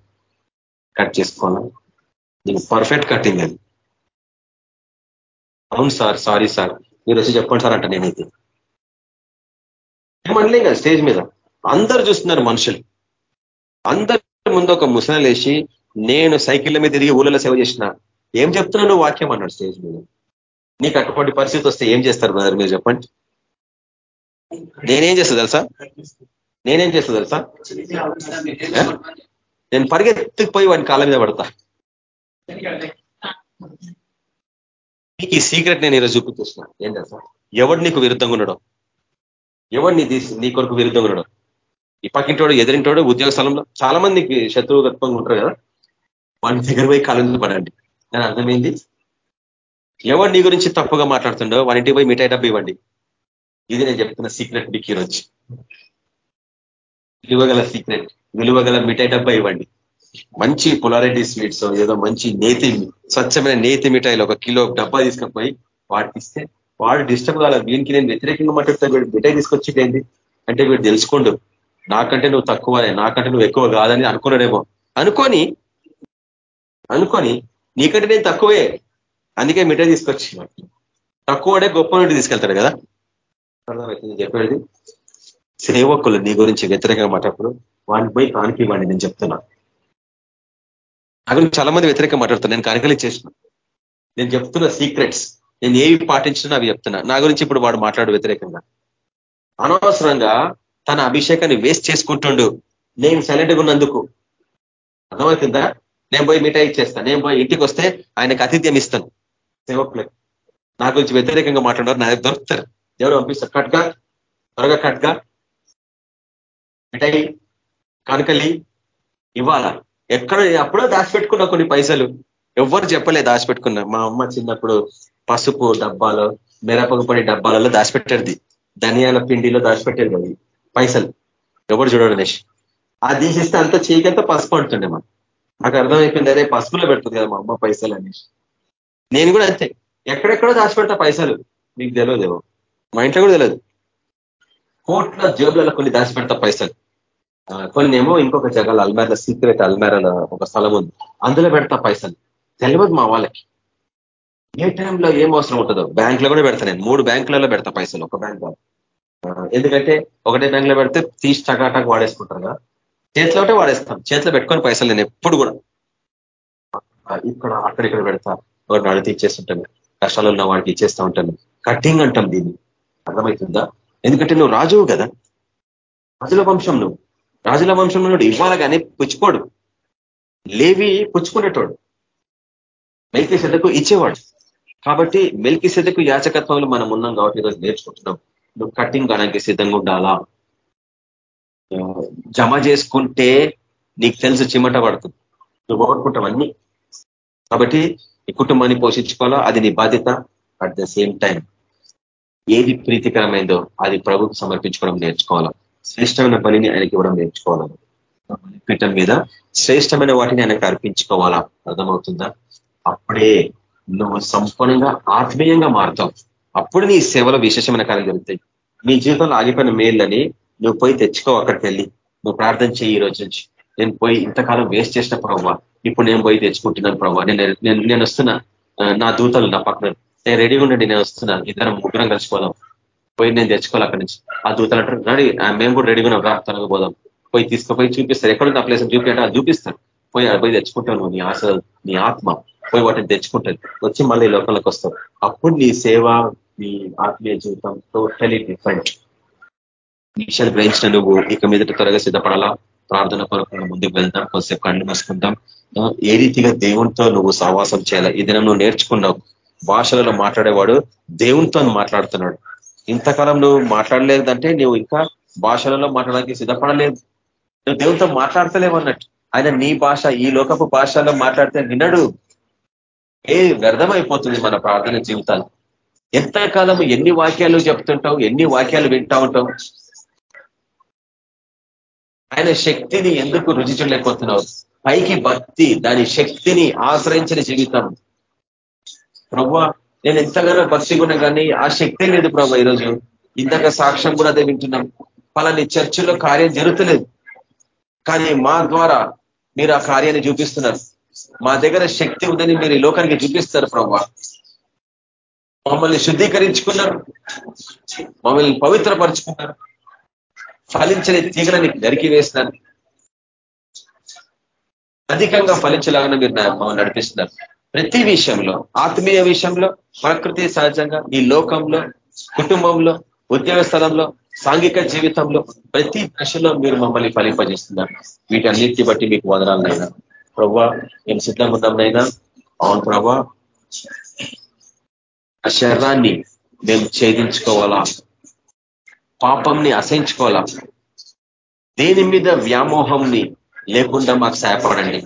కట్ చేసుకోవాలా? నీకు పర్ఫెక్ట్ కట్టింది అది. అవును సార్ సారీ సార్. మీరు వచ్చి చెప్పండి సార్ అంట నేనైతే. ఏమనలే కదా స్టేజ్ మీద. అందరు చూస్తున్నారు మనుషులు. అందరి ముందు ఒక ముసలేసి నేను సైకిళ్ళ మీద తిరిగి ఊళ్ళలో సేవ చేసిన. ఏం చెప్తున్నా వాక్యం అన్నాడు స్టేజ్ మీద. నీకు అటువంటి పరిస్థితి వస్తే ఏం చేస్తారు బ్రదర్ మీరు చెప్పండి. నేనేం చేస్తా తెలుసా? నేనేం చేస్తా తెలుసా? నేను పరిగెత్తుకుపోయి వాడి కాళ్ళ మీద పడతా. నీకు ఈ సీక్రెట్ నేను ఈరోజు చూపిస్తున్నా ఏం తెలుసా? ఎవడు నీకు విరుద్ధంగా ఉండడం? ఎవడు నీ నీ కొరకు విరుద్ధంగా ఉండడం? ఈ పక్కింటోడు ఎదిరింటోడు ఉద్యోగ స్థలంలో చాలా మందికి శత్రువు గర్భంగా ఉంటారు కదా. వాడి దగ్గర పోయి కాలం పడండి. దాని అర్థమైంది? ఎవడు నీ గురించి తప్పుగా మాట్లాడుతుండో వాడింటికి పోయి మిఠాయి డబ్బు ఇవ్వండి. ఇది నేను చెప్తున్న సీక్రెట్ మీకు ఈరోజు. విలువగల సీక్రెట్ విలువగల మిఠాయి డబ్బా ఇవ్వండి. మంచి పొలారిటీ స్వీట్స్ ఏదో మంచి నేతి స్వచ్ఛమైన నేతి మిఠాయిలు ఒక కిలో డబ్బా తీసుకుపోయి వాటికి ఇస్తే వాడు డిస్టర్బ్ కాల వీనికి నేను వ్యతిరేకంగా మాట్లాడితే వీడు మిఠాయి తీసుకొచ్చేటేంది అంటే వీడు తెలుసుకోండు. నాకంటే నువ్వు తక్కువ నాకంటే నువ్వు ఎక్కువ కాదని అనుకున్నాడేమో. అనుకొని అనుకొని నీకంటే నేను తక్కువే. అందుకే మిఠాయి తీసుకొచ్చి తక్కువడే గొప్ప నుండి తీసుకెళ్తాడు కదా. అర్థమవుతుంది చెప్పేది? సేవకులు నీ గురించి వ్యతిరేకంగా మాట్లాడు వాడిని పోయి కానికి ఇవ్వండి నేను చెప్తున్నా. నాకు చాలా మంది వ్యతిరేకంగా మాట్లాడుతాను నేను కానికలు ఇచ్చేసిన. నేను చెప్తున్న సీక్రెట్స్ నేను ఏవి పాటించినా అవి చెప్తున్నా. నా గురించి ఇప్పుడు వాడు మాట్లాడు వ్యతిరేకంగా. అనవసరంగా తన అభిషేకాన్ని వేస్ట్ చేసుకుంటుండు. నేను సైలెంట్గా ఉన్నందుకు. అర్థమవుతుందా? నేను పోయి మిఠాయి ఇచ్చేస్తాను నేను పోయి ఇంటికి వస్తే ఆయనకు అతిథ్యం ఇస్తాను. సేవకులే. నా గురించి వ్యతిరేకంగా మాట్లాడారు నా దొరుకుతారు. దేవుడు పంపిస్తారు కట్గా త్వరగా కట్గా. మిఠాయి కనకలి ఇవ్వాలా? ఎక్కడ అప్పుడో దాచిపెట్టుకున్నా కొన్ని పైసలు. ఎవ్వరు చెప్పలే దాచిపెట్టుకున్నా. మా అమ్మ చిన్నప్పుడు పసుపు డబ్బాలో మిరపకు పడి డబ్బాలలో దాచిపెట్టేది. ధనియాల పిండిలో దాచిపెట్టేది అది. పైసలు. ఎవరు చూడడు నెష్ అది తీసిస్తే అంత చీకంతా పసుపు అంటుండే మా నాకు అర్థమైపోయింది అదే పసుపులో పెడుతుంది కదా మా అమ్మ పైసలు అనేసి. నేను కూడా అంతే. ఎక్కడెక్కడో దాచిపెడతా పైసలు. నీకు తెలియదేమో మా ఇంట్లో కూడా తెలియదు కోట్ల జేబులలో కొన్ని దాచిపెడతా పైసలు. కొన్ని ఏమో ఇంకొక జగల్ అల్మేరలో సీక్రెట్ అల్మేరలో ఒక స్థలం ఉంది. అందులో పెడతా పైసలు. తెలియదు మా వాళ్ళకి. ఏ టైంలో ఏం అవసరం ఉంటుందో. బ్యాంకులో కూడా పెడతా నేను. మూడు బ్యాంకులలో పెడతా పైసలు. ఒక బ్యాంక్ ఎందుకంటే ఒకటే బ్యాంకులో పెడితే తీసి టకాటాకు వాడేసుకుంటారు కదా. చేతిలో ఒకటే వాడేస్తాం. చేతిలో పెట్టుకొని పైసలు నేను ఎప్పుడు కూడా. ఇక్కడ అక్కడిక్కడ పెడతా. ఒకటి అడిగితే ఇచ్చేస్తుంటాను కష్టాలు ఉన్న వాడికి ఇచ్చేస్తా ఉంటాను కట్టింగ్ అంటాం దీన్ని. అర్థమవుతుందా? ఎందుకంటే నువ్వు రాజువు కదా. రాజుల వంశం నువ్వు. రాజుల వంశంలో నుండి ఇవ్వాలి కానీ పుచ్చుకోడు. లేవి పుచ్చుకునేటోడు. మెల్కి సెదకు ఇచ్చేవాడు. కాబట్టి మెల్కి సెదకు యాచకత్వంలో మనం ఉన్నాం కాబట్టి ఈరోజు నేర్చుకుంటున్నాం. నువ్వు కట్టింగ్ కావడానికి సిద్ధంగా ఉండాలా? జమ చేసుకుంటే నీకు తెలుసు చిమట పడుతుంది. నువ్వు పోగొట్టుకుంటావు అన్ని. కాబట్టి ఈ కుటుంబాన్ని పోషించుకోవాలా? అది నీ బాధ్యత. అట్ ద సేమ్ టైం ఏది ప్రీతికరమైందో అది ప్రభుకు సమర్పించుకోవడం నేర్చుకోవాలా? శ్రేష్టమైన పనిని ఆయనకి ఇవ్వడం నేర్చుకోవాలా? పీఠం మీద శ్రేష్టమైన వాటిని ఆయనకు అర్పించుకోవాలా? అర్థమవుతుందా? అప్పుడే నువ్వు సంపూర్ణంగా ఆత్మీయంగా మారుతావు. అప్పుడు నీ సేవలో విశేషమైన కార్యం జరుగుతాయి. నీ జీవితంలో ఆగిపోయిన మేళ్ళని నువ్వు పోయి తెచ్చుకో అక్కడికి వెళ్ళి. నువ్వు ప్రార్థన చేయి ఈ రోజు నుంచి. నేను పోయి ఇంతకాలం వేస్ట్ చేసిన ప్రభావ ఇప్పుడు నేను పోయి తెచ్చుకుంటున్నాను ప్రభావ నేను నేను వస్తున్నా నా దూతలు నా పక్కన. నేను రెడీగా ఉండండి నేను వస్తున్నా. ఇద్దరం ముగ్గురం కలిసిపోదాం. పోయి నేను తెచ్చుకోవాలి అక్కడి నుంచి. ఆ దూతలు అంటారు రెడీ మేము కూడా రెడీగా ఉన్నాం రా తనకు పోదాం. పోయి తీసుకుపోయి చూపిస్తారు. ఎక్కడ ఆ ప్లేస్ చూపించా చూపిస్తారు. పోయి పోయి తెచ్చుకుంటాను నీ ఆశ నీ ఆత్మ. పోయి వాటిని తెచ్చుకుంటుంది వచ్చి మళ్ళీ లోకంలోకి వస్తావు. అప్పుడు నీ సేవ నీ ఆత్మీయ జీవితం టోటలీ డిఫరెంట్ విషయాలు గ్రహించిన నువ్వు ఇక మీదట త్వరగా సిద్ధపడాలా? ప్రార్థన కొరకు ముందుకు వెళ్దాం కొద్దిసేపు కళ్ళు మూసుకుందాం ఏ రీతిగా దేవునితో నువ్వు సహవాసం చేయాలి? ఇది నువ్వు నేర్చుకున్నావు. భాషలలో మాట్లాడేవాడు దేవునితో మాట్లాడుతున్నాడు. ఇంతకాలం నువ్వు మాట్లాడలేదంటే నువ్వు ఇంకా భాషలలో మాట్లాడడానికి సిద్ధపడలేదు. నువ్వు దేవునితో మాట్లాడతలేవు అన్నట్టు. ఆయన నీ భాష ఈ లోకపు భాషలో మాట్లాడితే వినడు. ఏ వ్యర్థమైపోతుంది మన ప్రార్థన జీవితాలు. ఎంతకాలం ఎన్ని వాక్యాలు చెప్తుంటావు ఎన్ని వాక్యాలు వింటా ఉంటావు? ఆయన శక్తిని ఎందుకు రుచి చూడలేకపోతున్నావు పైకి భక్తి దాని శక్తిని ఆశ్రయించిన జీవితం. ప్రభు నేను ఎంతగానో భక్తి కూడా కానీ ఆ శక్తి లేదు ప్రభు ఈరోజు. ఇందాక సాక్ష్యం కూడా అదే వింటున్నాం. పలాని చర్చిలో కార్యం జరుగుతలేదు. కానీ మా ద్వారా మీరు ఆ కార్యాన్ని చూపిస్తున్నారు. మా దగ్గర శక్తి ఉందని మీరు ఈ లోకానికి చూపిస్తారు ప్రభు. మమ్మల్ని శుద్ధీకరించుకున్నారు. మమ్మల్ని పవిత్రపరుచుకున్నారు. ఫలించని తీగలని నరికి వేసినాను అధికంగా ఫలించలాగా మీరు మమ్మల్ని నడిపిస్తున్నారు. ప్రతి విషయంలో ఆత్మీయ విషయంలో ప్రకృతి సహజంగా ఈ లోకంలో కుటుంబంలో ఉద్యోగ స్థలంలో సాంఘిక జీవితంలో ప్రతి దశలో మీరు మమ్మల్ని ఫలింపజేస్తున్నారు. వీటన్నిటిని బట్టి మీకు వదనాలనైనా ప్రభా మేము సిద్ధంగా ఉన్నాంనైనా అవును ప్రభా ఆ శరీరాన్ని మేము ఛేదించుకోవాలా? పాపంని అసహించుకోవాలా? దేని మీద వ్యామోహంని లేకుండా మాకు సహాయపడండి.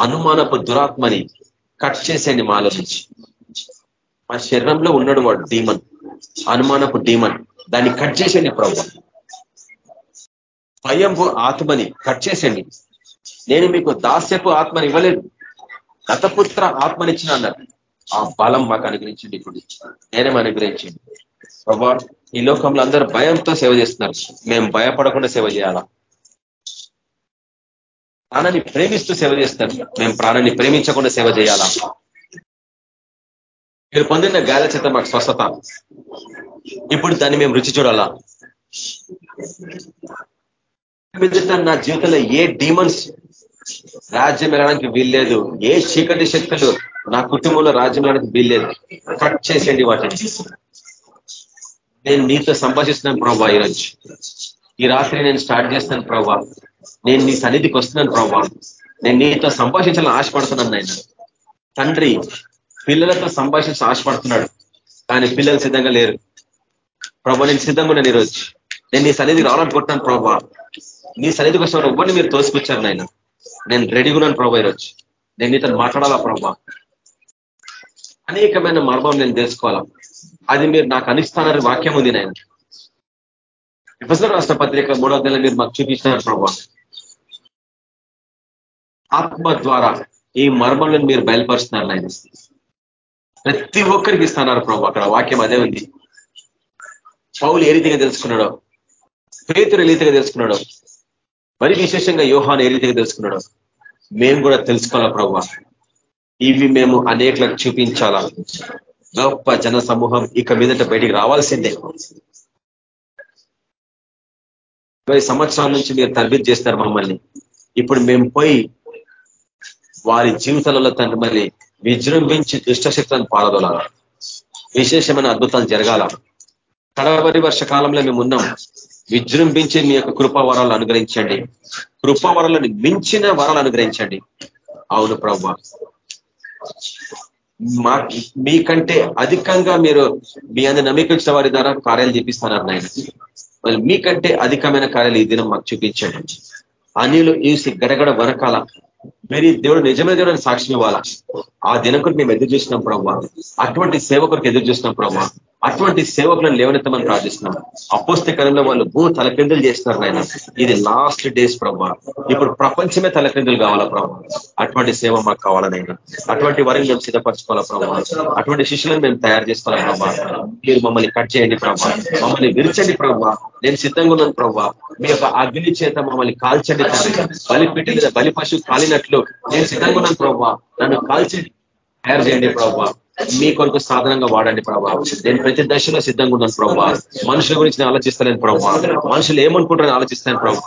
అనుమానపు దురాత్మని కట్ చేసేయండి మాలో నుంచి. మా శరీరంలో ఉన్నాడు వాడు డీమన్ అనుమానపు డీమన్. దాన్ని కట్ చేసేయండి ప్రభు. భయంపు ఆత్మని కట్ చేసేయండి. నేను మీకు దాస్యపు ఆత్మని ఇవ్వలేదు. గతపుత్ర ఆత్మనిచ్చిన అన్నారు. ఆ బలం మాకు అనుగ్రహించండి ఇప్పుడు. నేనే అనుగ్రహించండి. ప్రభా ఈ లోకంలో అందరూ భయంతో సేవ చేస్తున్నారు. మేము భయపడకుండా సేవ చేయాలా? ప్రాణాన్ని ప్రేమిస్తూ సేవ చేస్తారు. మేము ప్రాణాన్ని ప్రేమించకుండా సేవ చేయాలా? మీరు పొందిన గాల చేత మాకు స్వస్థత. ఇప్పుడు దాన్ని మేము రుచి చూడాలా? నా జీవితంలో ఏ డీమన్స్ రాజ్యం వెళ్ళడానికి వీల్లేదు ఏ చీకటి శక్తులు నా కుటుంబంలో రాజ్యం వెళ్ళడానికి వీల్లేదు. కట్ చేసేయండి వాటిని. నేను నీతో సంభాషిస్తున్నాను ప్రభా ఈరోజు. ఈ రాత్రి నేను స్టార్ట్ చేస్తాను ప్రభా. నేను నీ సన్నిధికి వస్తున్నాను ప్రభా. నేను నీతో సంభాషించాలని ఆశపడుతున్నాను ఆయన తండ్రి పిల్లలతో సంభాషించి ఆశపడుతున్నాడు కానీ పిల్లలు సిద్ధంగా లేరు. ప్రభా నేను సిద్ధంగా ఉన్నాను ఈరోజు. నేను నీ సన్నిధికి రావాలనుకుంటున్నాను ప్రభా. నీ సన్నిధికి వచ్చిన ఎవరిని మీరు తోసుకొచ్చారు నాయన? నేను రెడీగా ఉన్నాను ప్రభా ఈరోజు. నేను నీతో మాట్లాడాలా ప్రభా? అనేకమైన మర్మం నేను తెలుసుకోవాలా? అది మీరు నాకు అనిస్తానని వాక్యం ఉంది నాయన. విభజన రాష్ట్ర పత్రిక మూడో నెల మీరు మాకు చూపించినారు ప్రభా. ఆత్మ ద్వారా ఈ మర్మలను మీరు బయలుపరుస్తున్నారు నాయన. ప్రతి ఒక్కరికి ఇస్తున్నారు ప్రభు. అక్కడ వాక్యం అదే ఉంది. పౌలు ఏ రీతిగా తెలుసుకున్నాడో పేతురు ఏ రీతిగా తెలుసుకున్నాడో మరి విశేషంగా యోహాన్ ఏ రీతిగా తెలుసుకున్నాడో మేము కూడా తెలుసుకోవాలా ప్రభు. ఇవి మేము అనేకలకు చూపించాలా? గొప్ప జన సమూహం ఇక మీదట బయటికి రావాల్సిందే. ఇరవై సంవత్సరాల నుంచి మీరు తరబిత్ చేస్తారు మమ్మల్ని. ఇప్పుడు మేము పోయి వారి జీవితాలలో తండ్రి మళ్ళీ విజృంభించి దుష్టశక్తులను పారదోలాల? విశేషమైన అద్భుతాలు జరగాల? కడవరి వర్షకాలంలో మేము ఉన్నాం. విజృంభించి మీ యొక్క కృపావరాలు అనుగ్రహించండి. కృపావరాలను మించిన వరాలు అనుగ్రహించండి. అవును ప్రభా మా మీకంటే అధికంగా మీరు మీ అందరి నమ్మకించిన వారి ద్వారా కార్యాలు చేపిస్తున్నారు నాయన. మరి మీకంటే అధికమైన కార్యాలు ఈ దినం మాకు చూపించండి. అనిలు ఈసి గడగడ వరకాల మీరు దేవుడు నిజమైన దేవుడు సాక్ష్యం ఇవ్వాలా? ఆ దినకుడు మేము ఎదురు చూసినాం ప్రభావ అటువంటి సేవకుడికి ఎదురు చూసినాం ప్రభావ అటువంటి సేవకులను లేవనెత్తమని ప్రార్థిస్తున్నాం. అపోస్తకరంలో వాళ్ళు భూ తలకిందులు చేస్తున్నారు ఆయన ఇది లాస్ట్ డేస్ ప్రభా. ఇప్పుడు ప్రపంచమే తలకిందులు కావాలా ప్రభా? అటువంటి సేవ మాకు కావాలనైనా అటువంటి వారిని మేము సిద్ధపరచుకోవాలా ప్రభా? అటువంటి శిష్యులను మేము తయారు చేసుకోవాలా ప్రభా? మీరు మమ్మల్ని కట్ చేయండి ప్రభా. మమ్మల్ని విరిచండి ప్రభా. నేను సిద్ధంగా ఉన్నాను ప్రభా. మీ యొక్క అగ్ని చేత మమ్మల్ని కాల్చండి బలి పెట్టి బలి పశువు కాలినట్లు నేను సిద్ధంగా ఉన్నాను ప్రభా. నన్ను కాల్చండి. తయారు చేయండి ప్రభావ మీ కొరకు సాధనంగా వాడండి ప్రభావ నేను ప్రతి దశలో సిద్ధంగా ఉన్నాను ప్రభావ మనుషుల గురించి నేను ఆలోచిస్తాను ప్రభావ మనుషులు ఏమనుకుంటారని ఆలోచిస్తాను ప్రభావ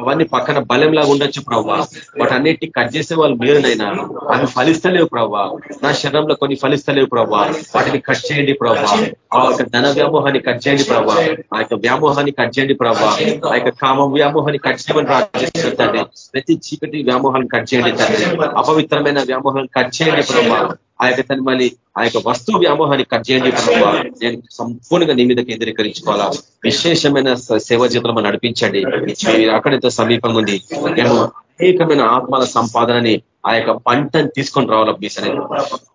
అవన్నీ పక్కన బలంలాగా ఉండొచ్చు ప్రభావ వాటన్నిటిని కట్ చేసే వాళ్ళు మీరునైనా. అవి ఫలిస్తలేవు ప్రభావ నా శరీరంలో కొన్ని ఫలిస్తలేవు ప్రభావ వాటిని కట్ చేయండి ప్రభావ ఆ యొక్క ధన వ్యామోహాన్ని కట్ చేయండి ప్రభావ ఆ యొక్క వ్యామోహాన్ని కట్ చేయండి ప్రభావ ఆ యొక్క కామ వ్యామోహాన్ని కట్ చేయమని ప్రార్థిస్తుంది ప్రతి చీకటి వ్యామోహాన్ని కట్ చేయండి తండ్రి. అపవిత్రమైన వ్యామోహాన్ని కట్ చేయండి ప్రభావ ఆ యొక్క తను మళ్ళీ ఆ యొక్క వస్తువు వ్యామోహాన్ని కట్ చేయండి ప్రభావ. నేను సంపూర్ణంగా నీ మీద కేంద్రీకరించుకోవాలా. విశేషమైన సేవ జీవితంలో నడిపించండి. అక్కడ అక్కడంతో సమీపంగా ఉంది. మేము అనేకమైన ఆత్మల సంపాదనని ఆ యొక్క పంటను తీసుకొని రావాలి మీ అనేది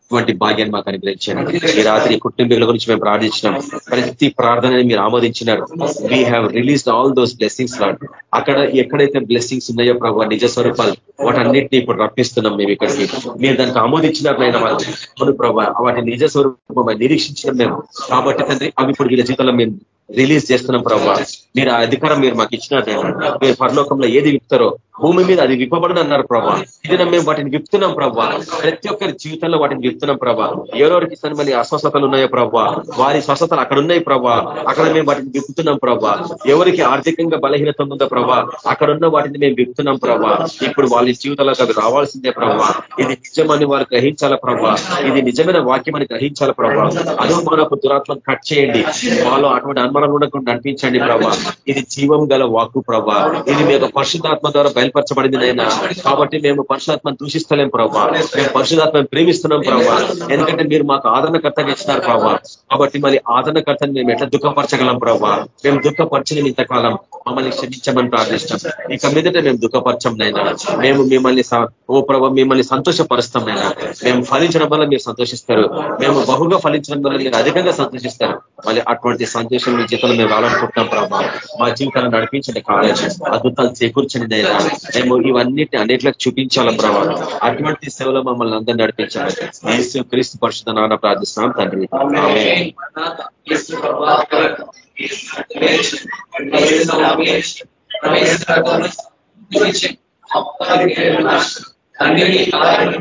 ఇటువంటి భాగ్యాన్ని మాకు అనుగ్రహించండి ఈ రాత్రి కుటుంబీకుల గురించి మేము ప్రార్థించినాం. ప్రతి ప్రార్థనని మీరు ఆమోదించినారు. We have released all those blessings lord అక్కడ ఎక్కడైతే బ్లెస్సింగ్స్ ఉన్నాయో ప్రభావ నిజ స్వరూపాలు వాటన్నిటిని ఇప్పుడు రప్పిస్తున్నాం మేము ఇక్కడికి. మీరు దానికి ఆమోదించినారు నైనా వాళ్ళు. ప్రభావ వాటి నిజ స్వరూపం నిరీక్షించడం మేము. కాబట్టి తండ్రి అవి ఇప్పుడు వీళ్ళ జీవితంలో మేము రిలీజ్ చేస్తున్నాం ప్రభావ మీరు ఆ అధికారం మీరు మాకు ఇచ్చినారు మీరు పరలోకంలో ఏది విప్తారో భూమి మీద అది విప్పబడని అన్నారు ప్రభా. ఇది మేము వాటిని విప్తున్నాం ప్రభా. ప్రతి ఒక్కరి జీవితంలో వాటిని విప్తున్నాం ప్రభా. ఎవరెవరికి మళ్ళీ అస్వస్థతలు ఉన్నాయో ప్రభా. వారి స్వస్థతలు అక్కడ ఉన్నాయి ప్రభా. అక్కడ మేము వాటిని విప్పుతున్నాం ప్రభా. ఎవరికి ఆర్థికంగా బలహీనత ఉందో ప్రభా. అక్కడ ఉన్న వాటిని మేము విప్తున్నాం ప్రభా. ఇప్పుడు వాళ్ళ జీవితాలకు అవి రావాల్సిందే ప్రభా. ఇది నిజమని వారు గ్రహించాల ప్రభా? ఇది నిజమైన వాక్యం అని గ్రహించాల ప్రభా? అనుమానపు దురాత్మను కట్ చేయండి. వాళ్ళు అటువంటి అనుమానం ఉండకుండా నడిపించండి ప్రభా. ఇది జీవం గల వాక్కు ప్రభా ఇది మీ యొక్క పరిశుద్ధాత్మ ద్వారా బయలుపరచబడింది నైనా కాబట్టి మేము పరిశుధాత్మను దూషిస్తలేం ప్రభావ మేము పరిశుధాత్మను ప్రేమిస్తున్నాం ప్రభావ ఎందుకంటే మీరు మాకు ఆదరణకర్తగా ఇచ్చినారు ప్రభా కాబట్టి మళ్ళీ ఆదరణకర్తని మేము ఎట్లా దుఃఖపరచగలం ప్రభావ మేము దుఃఖపరచని ఇంతకాలం మమ్మల్ని క్షమించమని ప్రార్థిస్తాం. ఇక మీదట మేము దుఃఖపరచం నైనా మేము మిమ్మల్ని ఓ ప్రభా మిమ్మల్ని సంతోషపరుస్తాం నైనా మేము ఫలించడం వల్ల మీరు సంతోషిస్తారు. మేము బహుగా ఫలించడం వల్ల మీరు అధికంగా సంతోషిస్తారు. మళ్ళీ అటువంటి సంతోషం మీ జీతంలో మేము రావాలనుకుంటున్నాం ప్రభావ మా జీవితాలను నడిపించండి కాలేజ్. అద్భుతాలు చేకూర్చండి నైనా మేము ఇవన్నిటిని అన్నిట్లకు చూపించాల ప్రభావ అటువంటి సేవలో మమ్మల్ని అందరినీ నడిపించాలి యేసు క్రీస్తు పరిషత్ నాన్న ప్రార్థిస్తున్నాం తండ్రి.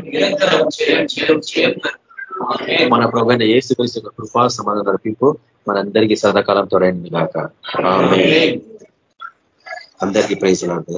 నిరంతరం చేయం చేయం చేయమని మన ప్రభు ఏసు క్రీస్తు కృపా సమాధానం నడిపింపు మనందరికీ సదాకాలం తోడండి కాక అందరికీ ప్రైజ్ లాంటి